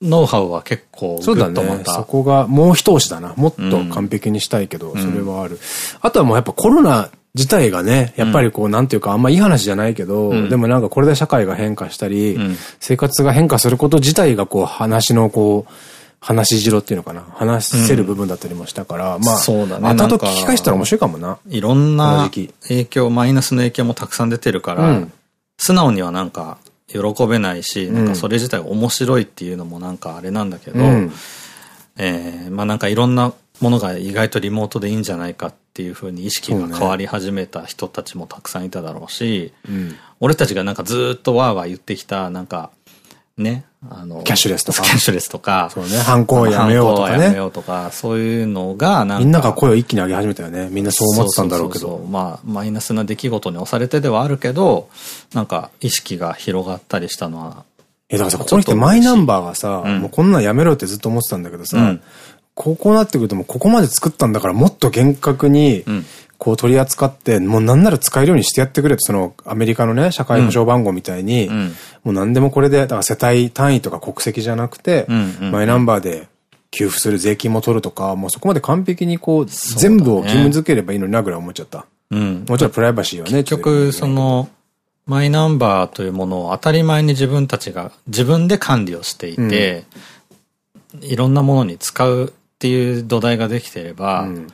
ノウハウは結構そうだね。そこがもう一押しだな。もっと完璧にしたいけど、それはある。あとはもうやっぱコロナ自体がね、やっぱりこう、なんていうか、あんまいい話じゃないけど、でもなんかこれで社会が変化したり、生活が変化すること自体がこう、話のこう、話しろっていうのかな話せる部分だったりもしたから、まあ、そうだね。後々聞き返したら面白いかもな。いろんな影響、マイナスの影響もたくさん出てるから、素直にはなんか、喜べないし、なんかそれ自体面白いっていうのもなんかあれなんだけど、うん、えー、まあなんかいろんなものが意外とリモートでいいんじゃないかっていうふうに意識が変わり始めた人たちもたくさんいただろうし、うん、俺たちがなんかずっとわーわー言ってきた、なんか、ね、あの、キャッシュレスとか。キャッシュレスとか。そうね、犯行をやめようとかね。やめようとか、そういうのが、なんか。みんなが声を一気に上げ始めたよね。みんなそう思ってたんだろうけど。まあ、マイナスな出来事に押されてではあるけど、なんか、意識が広がったりしたのは。え、だからさ、ここに来てマイナンバーがさ、うん、もうこんなんやめろってずっと思ってたんだけどさ、うん、こうなってくるともうここまで作ったんだからもっと厳格に、こう取り扱って、もうなんなら使えるようにしてやってくれと、そのアメリカのね、社会保障番号みたいに、うん、もう何でもこれで、だから世帯単位とか国籍じゃなくて、マイナンバーで給付する税金も取るとか、もうそこまで完璧にこう、全部を義務付ければいいのになぐらい思っちゃった。うん。もちろんプライバシーはね。結局、その、マイナンバーというものを当たり前に自分たちが自分で管理をしていて、うん、いろんなものに使うっていう土台ができてれば、うん、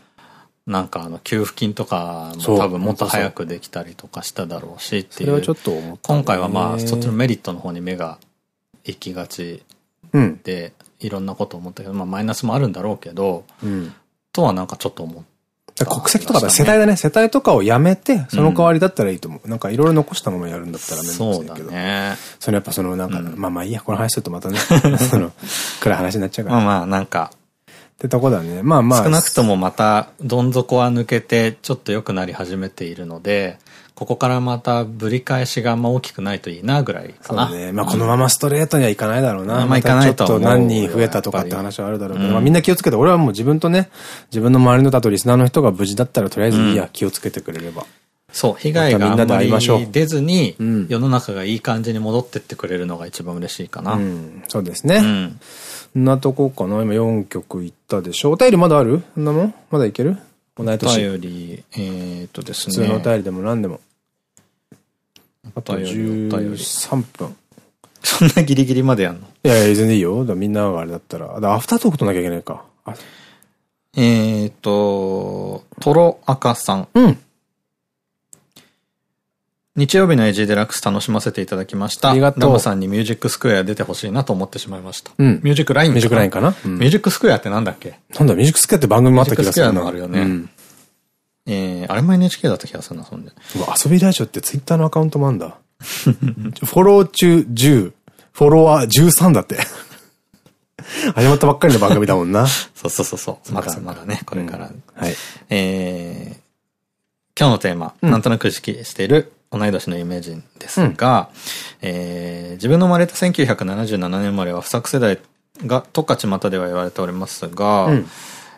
なんかあの給付金とかも多分もっと早くできたりとかしただろうしっていう。ちょっと今回はまあそっちのメリットの方に目が行きがちで、いろんなこと思ったけど、まあマイナスもあるんだろうけど、とはなんかちょっと思って。国籍とか世帯だね。世帯とかをやめて、その代わりだったらいいと思う。なんかいろいろ残したままやるんだったらめんどくさいけど。そうね。そのやっぱそのなんか、まあまあいいや、この話するとまたね、[LAUGHS] その、暗い話になっちゃうから。まあまあなんか、ってとこだね。まあまあ。少なくともまた、どん底は抜けて、ちょっと良くなり始めているので、ここからまたぶり返しがあんま大きくないといいなぐらいかな。そうね。まあこのままストレートにはいかないだろうな。まあいかないとちょっと何人増えたとかって話はあるだろうけど、まあみんな気をつけて、俺はもう自分とね、自分の周りのだとリスナーの人が無事だったらとりあえずいいや、気をつけてくれれば。そう、被害があんまり出ずに、世の中がいい感じに戻ってってくれるのが一番嬉しいかな。そうですね。うん、なとこかな？今4曲いったでしょ？お便りまだある？そんなもん？まだいける？同い年。お便り、えっとですね。普通のお便りでも何でも。あと13分。そんなギリギリまでやんの？いやいや、全然いいよ。みんながあれだったら。アフタートークとなきゃいけないか。えっと、トロアカさん。うん。日曜日のエイジデラックス楽しませていただきました。ありがとう。ラムさんにミュージックスクエア出てほしいなと思ってしまいました。うん。ミュージックラインミュージックラインかな、うん、ミュージックスクエアってなんだっけ？なんだ、ミュージックスクエアって番組もあった気がするな。ミュージックスクエアのあるよね。うんえー、あれも NHK だった気がするな、そんで。遊びラジオってツイッターのアカウントもあんだ。フォロー中10、フォロワー13だって。始まったばっかりの番組だもんな。そうそうそうそう。まだまだね、これから。うん、はい。えー、今日のテーマ、うん、なんとなく意識している同い年の有名人ですが、うん、えー、自分の生まれた1977年生まれは不作世代が、とか巷では言われておりますが、うん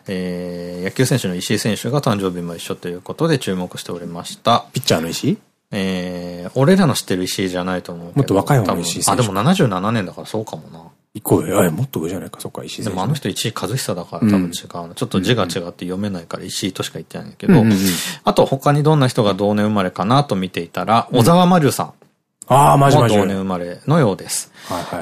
えー、野球選手の石井選手が誕生日も一緒ということで注目しておりました。ピッチャーの石井？えー、俺らの知ってる石井じゃないと思うもっと若い方の石井選手。あ、でも77年だからそうかもな。一個上、もっと上じゃないか、そっか、石井。でもあの人石井和久だから多分違う、うん、ちょっと字が違って読めないから石井としか言ってないんだけど、あと他にどんな人が同年生まれかなと見ていたら、小沢真珠さん。ああ、マジマジ。同年生まれのようです。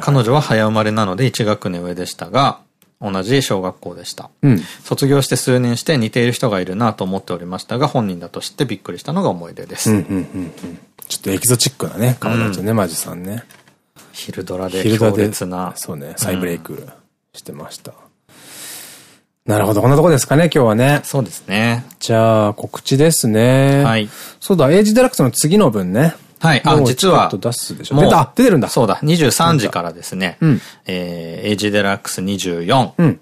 彼女は早生まれなので1学年上でしたが、同じ小学校でした。うん、卒業して数年して似ている人がいるなと思っておりましたが、本人だと知ってびっくりしたのが思い出です。ちょっとエキゾチックなね、顔だとね、マジさんね。昼ドラで強烈な。そうね、再ブレイクしてました。なるほど。こんなとこですかね、今日はね。そうですね。じゃあ、告知ですね。はい。そうだ、エイジデラックスの次の分ね。はい。あ、実は。出すでしょ。出た出てるんだ。そうだ。23時からですね。うん。えー、エイジデラックス24。うん。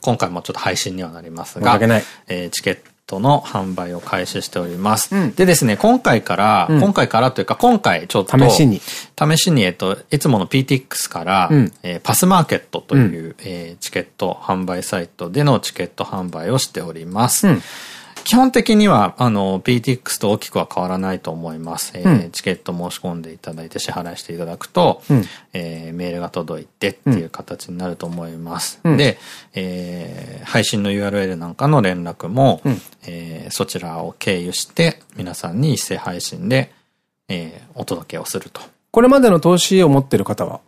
今回もちょっと配信にはなりますが。えー、チケットの販売を開始しております。うん、でですね、今回から、うん、今回からというか、今回ちょっと、試しに。試しに、えっと、いつもの PTX から、うん、えー、パスマーケットという、うん、えー、チケット販売サイトでのチケット販売をしております。うん基本的には、あの、PTX と大きくは変わらないと思います。えー、うん、チケット申し込んでいただいて支払いしていただくと、うん、えー、メールが届いてっていう形になると思います。うん、で、えー、配信の URL なんかの連絡も、うん、えー、そちらを経由して、皆さんに一斉配信で、えー、お届けをすると。これまでの投資を持ってる方は？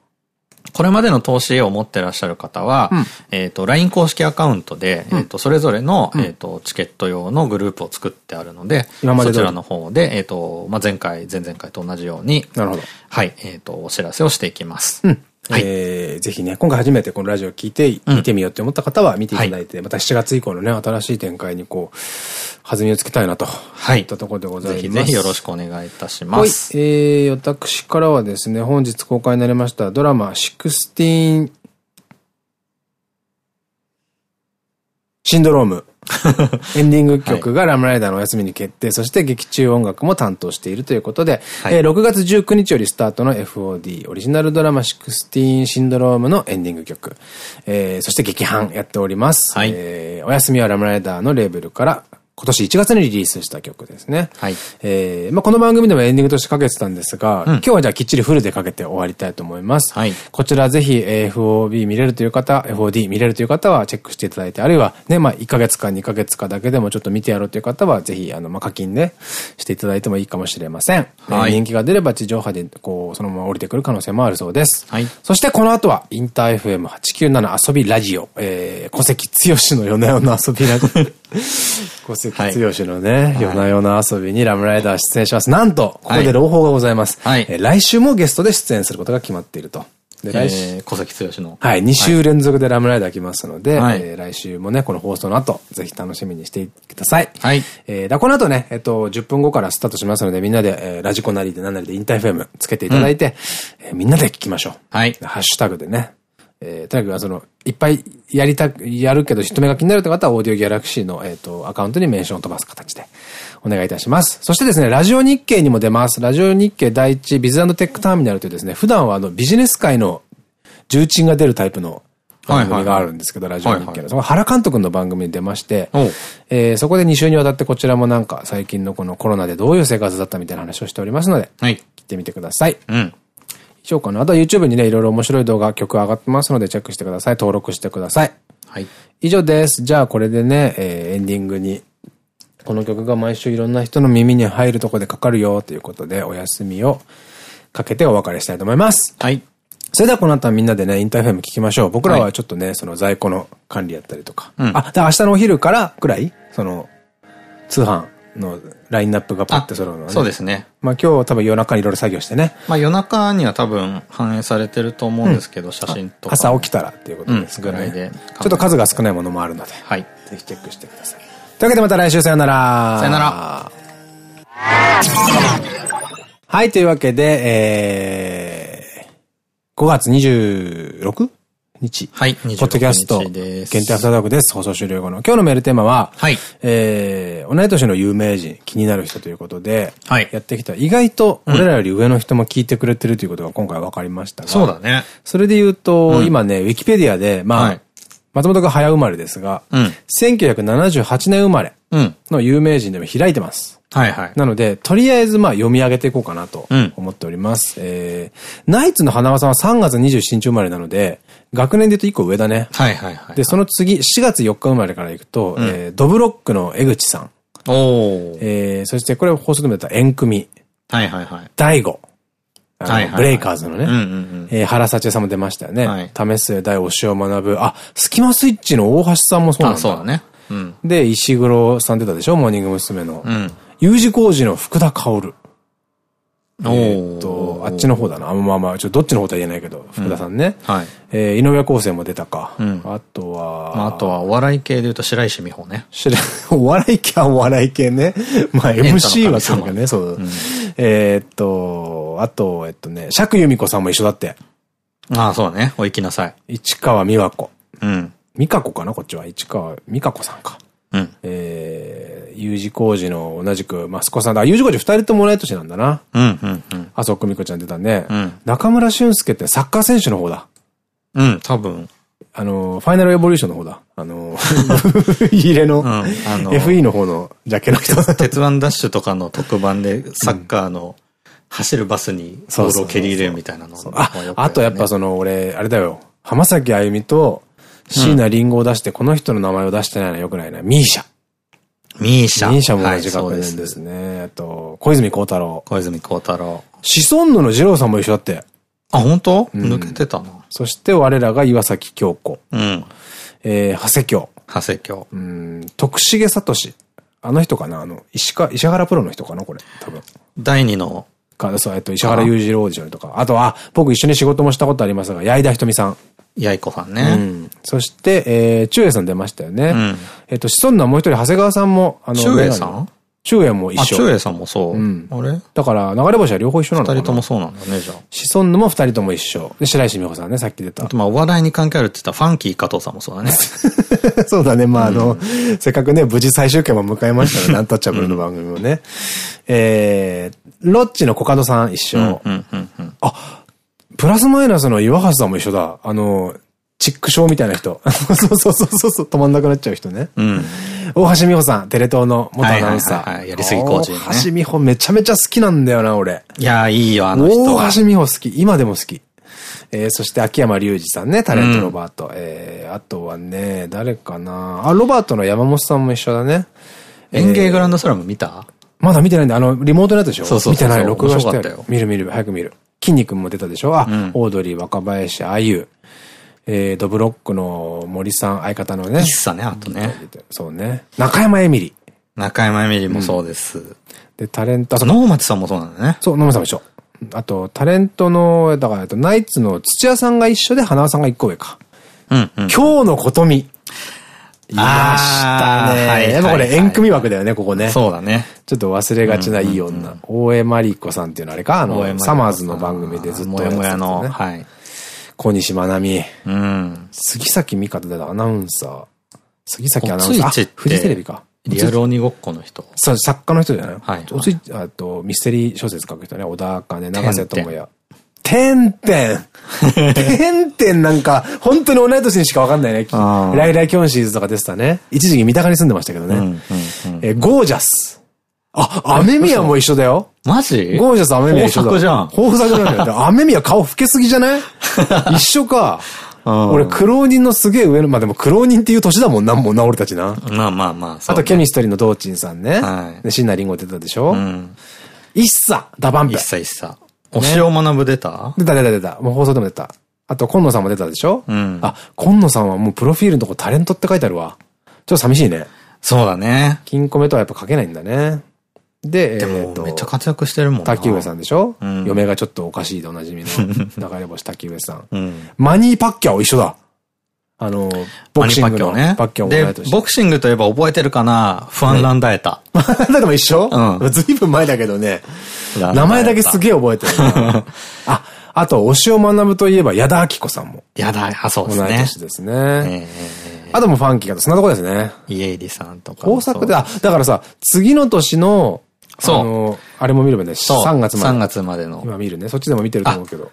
これまでの投資を持ってらっしゃる方は、うん、えっと、LINE 公式アカウントで、うん、えっと、それぞれの、えっと、チケット用のグループを作ってあるので、今までそちらの方で、えっと、まあ、前回、前々回と同じように、なるほど。はい、えっと、お知らせをしていきます。うん。はい、えー、ぜひね、今回初めてこのラジオを聞いて、見てみようって思った方は見ていただいて、うん、また7月以降のね、新しい展開にこう、弾みをつけたいなと。はい。いったところでございます。ぜひぜひよろしくお願いいたします。はい。えー、私からはですね、本日公開になりましたドラマ、16シンドローム。[LAUGHS] エンディング曲がラムライダーのお休みに決定、そして劇中音楽も担当しているということで、はい、えー、6月19日よりスタートの FOD オリジナルドラマ16シンドロームのエンディング曲、えー、そして劇版やっております。はい、えー、お休みはラムライダーのレーベルから今年1月にリリースした曲ですね。はい。えー、まあこの番組でもエンディングとしてかけてたんですが、うん、今日はじゃあきっちりフルでかけて終わりたいと思います。はい。こちらぜひ FOB 見れるという方、FOD 見れるという方はチェックしていただいて、あるいはね、まあ1ヶ月か2ヶ月かだけでもちょっと見てやろうという方は、ぜひ、あの、まあ課金ね、していただいてもいいかもしれません。はい。人気が出れば地上波で、こう、そのまま降りてくる可能性もあるそうです。はい。そしてこの後は、インター FM897 遊びラジオ、えー、小関剛の夜な夜な遊びラジオ。[LAUGHS] 小関剛のね、夜な夜な遊びにラムライダー出演します。なんと、ここで朗報がございます。はい、え来週もゲストで出演することが決まっていると。で、来週。小関剛の。はい、2週連続でラムライダー来ますので、はい、えー、来週もね、この放送の後、ぜひ楽しみにしてください。はい。えー、だこの後ね、えっと、10分後からスタートしますので、みんなで、えー、ラジコなりで何なりでインターフェムつけていただいて、うん、えー、みんなで聞きましょう。はい。ハッシュタグでね、えー、とにかくその、いっぱいやりたく、やるけど人目が気になるって方は、オーディオギャラクシーの、えっ、ー、と、アカウントにメンションを飛ばす形でお願いいたします。そしてですね、ラジオ日経にも出ます。ラジオ日経第一ビズテックターミナルというですね、普段はあの、ビジネス界の重鎮が出るタイプの番組があるんですけど、ラジオ日経の。その原監督の番組に出まして、えー、そこで2週にわたってこちらもなんか最近のこのコロナでどういう生活だったみたいな話をしておりますので、はい、聞いてみてください。うん以上かな。あとは YouTube にね、いろいろ面白い動画、曲上がってますのでチェックしてください。登録してください。はい。以上です。じゃあこれでね、えー、エンディングに、この曲が毎週いろんな人の耳に入るとこでかかるよということで、お休みをかけてお別れしたいと思います。はい。それではこの後はみんなでね、インターフェム聞きましょう。僕らはちょっとね、はい、その在庫の管理やったりとか。うん、あ、で明日のお昼からくらい？その、通販のラインナップがパッて揃うのはね。そうですね。まあ今日多分夜中にいろいろ作業してね。まあ夜中には多分反映されてると思うんですけど、うん、写真とか。朝起きたらっていうことですぐらいで。ちょっと数が少ないものもあるので。はい。ぜひチェックしてください。というわけでまた来週さよなら。さよなら。はい、というわけで、えー、5月 26? 日。はい。ポッドキャスト限定アフターダークです。放送終了後の。今日のメールテーマは、はい。えー、同い年の有名人、気になる人ということで、はい。やってきた。意外と、俺らより上の人も聞いてくれてるということが今回分かりましたが。そうだね。それで言うと、今ね、ウィキペディアで、まあ、松本が早生まれですが、うん、1978年生まれの有名人でも開いてます。はいはい。なので、とりあえずまあ読み上げていこうかなと思っております。うん、えー、ナイツの花輪さんは3月27日生まれなので、学年で言うと1個上だね。はいはいはい。で、その次、4月4日生まれからいくと、うん、えー、ドブロックの江口さん。おえー、そしてこれ放送でもやった縁組。はいはいはい。大悟。ブレイカーズのね。原幸恵さんも出ましたよね。はい、為末大推しを学ぶ。あ、スキマスイッチの大橋さんもそうなんだ。そうだね。うん、で、石黒さん出たでしょ？モーニング娘。の。うん、U 字工事の福田薫。えっと、あっちの方だな。あまあまあ、ちょっとどっちの方とは言えないけど、福田さんね。はい。えー、井上康生も出たか。うん。あとは、まあ、あとはお笑い系で言うと白石美穂ね。白、[LAUGHS] お笑い系はお笑い系ね。[LAUGHS] まあ MC はそうかね、そう。えっと、あと、えっとね、釈由美子さんも一緒だって。ああ、そうね。お行きなさい。市川美和子。うん。美香子かなこっちは。市川美香子さんか。うん。えー、U 字工事の同じく、マスコさんだ。U 字工事二人とも同い年なんだな。うん、うん、うん。麻生久美子ちゃん出たね。うん。中村俊介ってサッカー選手の方だ。うん、多分。あの、ファイナルエボリューションの方だ。あの、[LAUGHS] 入れの、うん、あの、FE の方のジャケの人。鉄腕ダッシュとかの特番でサッカーの走るバスにボールを蹴り入れるみたいなの。あ、あとやっぱその、俺、あれだよ。浜崎あゆみと、椎名林檎を出して、この人の名前を出してないのはよくないな。ミーシャ。ミーシャ。ミーシャも同じ学年ですね。あと、小泉孝太郎。小泉孝太郎。シソンヌの二郎さんも一緒だって。あ、本当？抜けてたな。そして我らが岩崎京子。うん。えー、長谷京。長谷京。うん、徳重聡。あの人かな？あの、石か、石原プロの人かな？これ。多分。第二の。か、そう、えっと、石原裕次郎オーディションとか。あとは、僕一緒に仕事もしたことありますが、矢井田瞳さん。やいこさんね。うん。そして、えー、中英さん出ましたよね。うん。えっと、子孫のもう一人、長谷川さんも、あの、中英さん？中英も一緒。中英さんもそう。うん。あれ？だから、流れ星は両方一緒なのかな二人ともそうなんだね、じゃあ。子孫のも二人とも一緒。で、白石美穂さんね、さっき出た。あと、まあ、お笑いに関係あるって言ったら、ファンキー加藤さんもそうだね。[LAUGHS] そうだね。まあ、あの、せっかくね、無事最終回も迎えましたね。アンタッチャブルの番組もね。えー、ロッチのコカドさん一緒。あ、プラスマイナスの岩橋さんも一緒だ。あの、チック症みたいな人。[LAUGHS] そうそうそうそう、止まんなくなっちゃう人ね。うん。大橋美穂さん、テレ東の元アナウンサー。やりすぎコーチ、ね。大橋美穂めちゃめちゃ好きなんだよな、俺。いやいいよ、あの人。大橋美穂好き。今でも好き。えー、そして秋山隆二さんね、タレントロバート。うん、えー、あとはね、誰かなあ、ロバートの山本さんも一緒だね。園芸グランドスラム見た？まだ見てないんで、あの、リモートのやつでしょ？そうそう見てない、録画してる。見る見る、早く見る。筋肉も出たでしょ？あ、うん、オードリー、若林、あゆ。えー、ドブロックの森さん、相方のね。喫茶ね、あとね。そうね。中山エミリ。中山エミリもそうです。うん、で、タレント。能町さんもそうなんだね。そう、能町さんも一緒。あと、タレントの、だから、ナイツの土屋さんが一緒で花輪さんが一個上か。うん、今日のことみ。いましたね。はい。やっぱこれ縁組枠だよね、ここね。そうだね。ちょっと忘れがちないい女。大江マリコさんっていうのあれかあの、サマーズの番組でずっとやってた、ね。の、はい。小西真奈美。うん。杉崎美香だアナウンサー。杉崎アナウンサー。フジテレビか。リアル鬼ごっこの人。そう、作家の人じゃないはい。おつい、あと、ミステリー小説書く人ね、小田茜、長瀬智也。てんてん。てんてんなんか、本当に同い年にしかわかんないね。ライライキョンシーズとか出てたね。一時期三鷹に住んでましたけどね。え、ゴージャス。あ、アメミヤも一緒だよ。マジ？ゴージャスアメミヤ一緒だ。豊作じゃん。豊作なんだよ。アメミヤ顔老けすぎじゃない？[LAUGHS] 一緒か。俺、苦労人のすげえ上の、まあでも苦労人っていう年だもんな、もうな、俺たちな。まあまあまあ。あと、ケミストリーの道珍さんね。はい。椎名林檎出たでしょ？うん。一茶、ダバンペ。一茶一茶。お塩学出た出た出た出た。もう放送でも出た。あと、今野さんも出たでしょ？うん。あ、今野さんはもうプロフィールのとこタレントって書いてあるわ。ちょっと寂しいね。そうだね。金庫目とはやっぱ書けないんだね。で、でも、めっちゃ活躍してるもんな。滝上さんでしょ、うん、嫁がちょっとおかしいでおなじみの [LAUGHS] 流れ星滝上さん。うん、マニーパッキャオ一緒だ。あの、ボクシングのね。パッキャオで、ボクシングといえば覚えてるかな？ファンランダエタ。ファンランダエタも一緒うん。[LAUGHS] ずいぶん前だけどね。名前だけすげえ覚えてる [LAUGHS] あ、あと、押尾学といえば、矢田明子さんも。矢田、あ、そうですね。同い年ですね。えあともファンキーかと、そんなとこですね。家入さんとか。工作で、あ、だからさ、次の年の、そう。あの、あれも見ればね、3月まで。3月までの。今見るね。そっちでも見てると思うけど。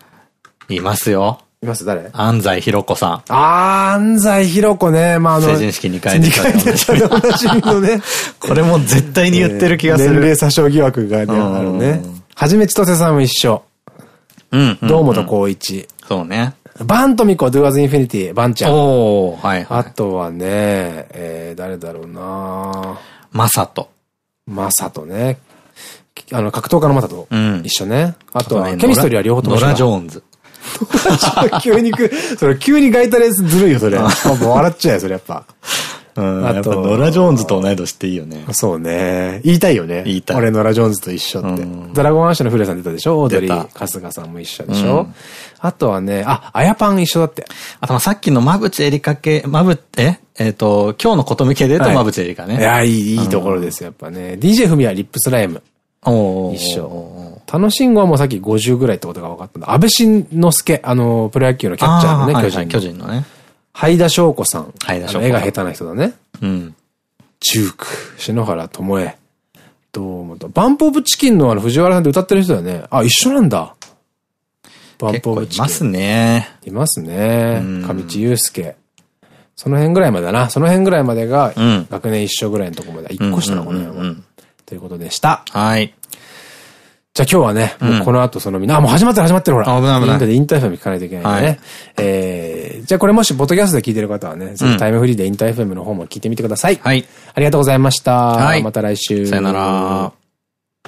いますよ。います？誰？安西ひろ子さん。あー、安西ひろ子ね。まあ、あの。成人式2回出た。2回出たおなじみのね。[LAUGHS] これも絶対に言ってる気がする。年齢詐称疑惑がね、あるね。はじめちとせさんも一緒。うん。堂本光一。そうね。バントミコ、ドゥアズインフィニティ、バンちゃん。おー、はい、あとはね、えー、誰だろうなマサト。マサトね。あの、格闘家のマサト。一緒ね。あとは、ケミストリーは両方ともノラ・ジョーンズ。[LAUGHS] 急にく、それ急にガイタレずるいよ、それ。もう笑っちゃうよ、それやっぱ。うん、あと、ノラ・ジョーンズと同い年っていいよね。そうね。言いたいよね。言いたい。俺、ノラ・ジョーンズと一緒って。ドラゴンアッシュのフレさん出たでしょ？オードリー、春日さんも一緒でしょ、あとはね、あ、あやパン一緒だって。あと、さっきのまぶちエリカ系、まぶ、え？えっと、今日のことみ系で言うとまぶちエリカね。いや、いい、いいところですやっぱね。DJ ふみはリップスライム。一緒。楽しんごはもうさっき50ぐらいってことが分かったんだ。安倍晋之助、あの、プロ野球のキャッチャーのね、巨人。巨人のね。ハイダ翔子さん。ハイダ翔子。絵が下手な人だね。うん。ジューク、篠原智恵。どうもバンプオブチキンのあの藤原さんで歌ってる人だよね。あ、一緒なんだ。バンプオブチキン。いますね。いますね。上地祐介。その辺ぐらいまでだな。その辺ぐらいまでが、学年一緒ぐらいのとこまで。一個下の子ね。ということでした。はい。じゃあ今日はね、もうこの後そのみんな、あ、もう始まってる始まってるほら。危ない危ない。インタでインターフェム聞かないといけないんでね。えー、じゃあこれもし、ポッドキャストで聞いてる方はね、ぜひタイムフリーでインターフェムの方も聞いてみてください。はい。ありがとうございました。はい。また来週。さよなら。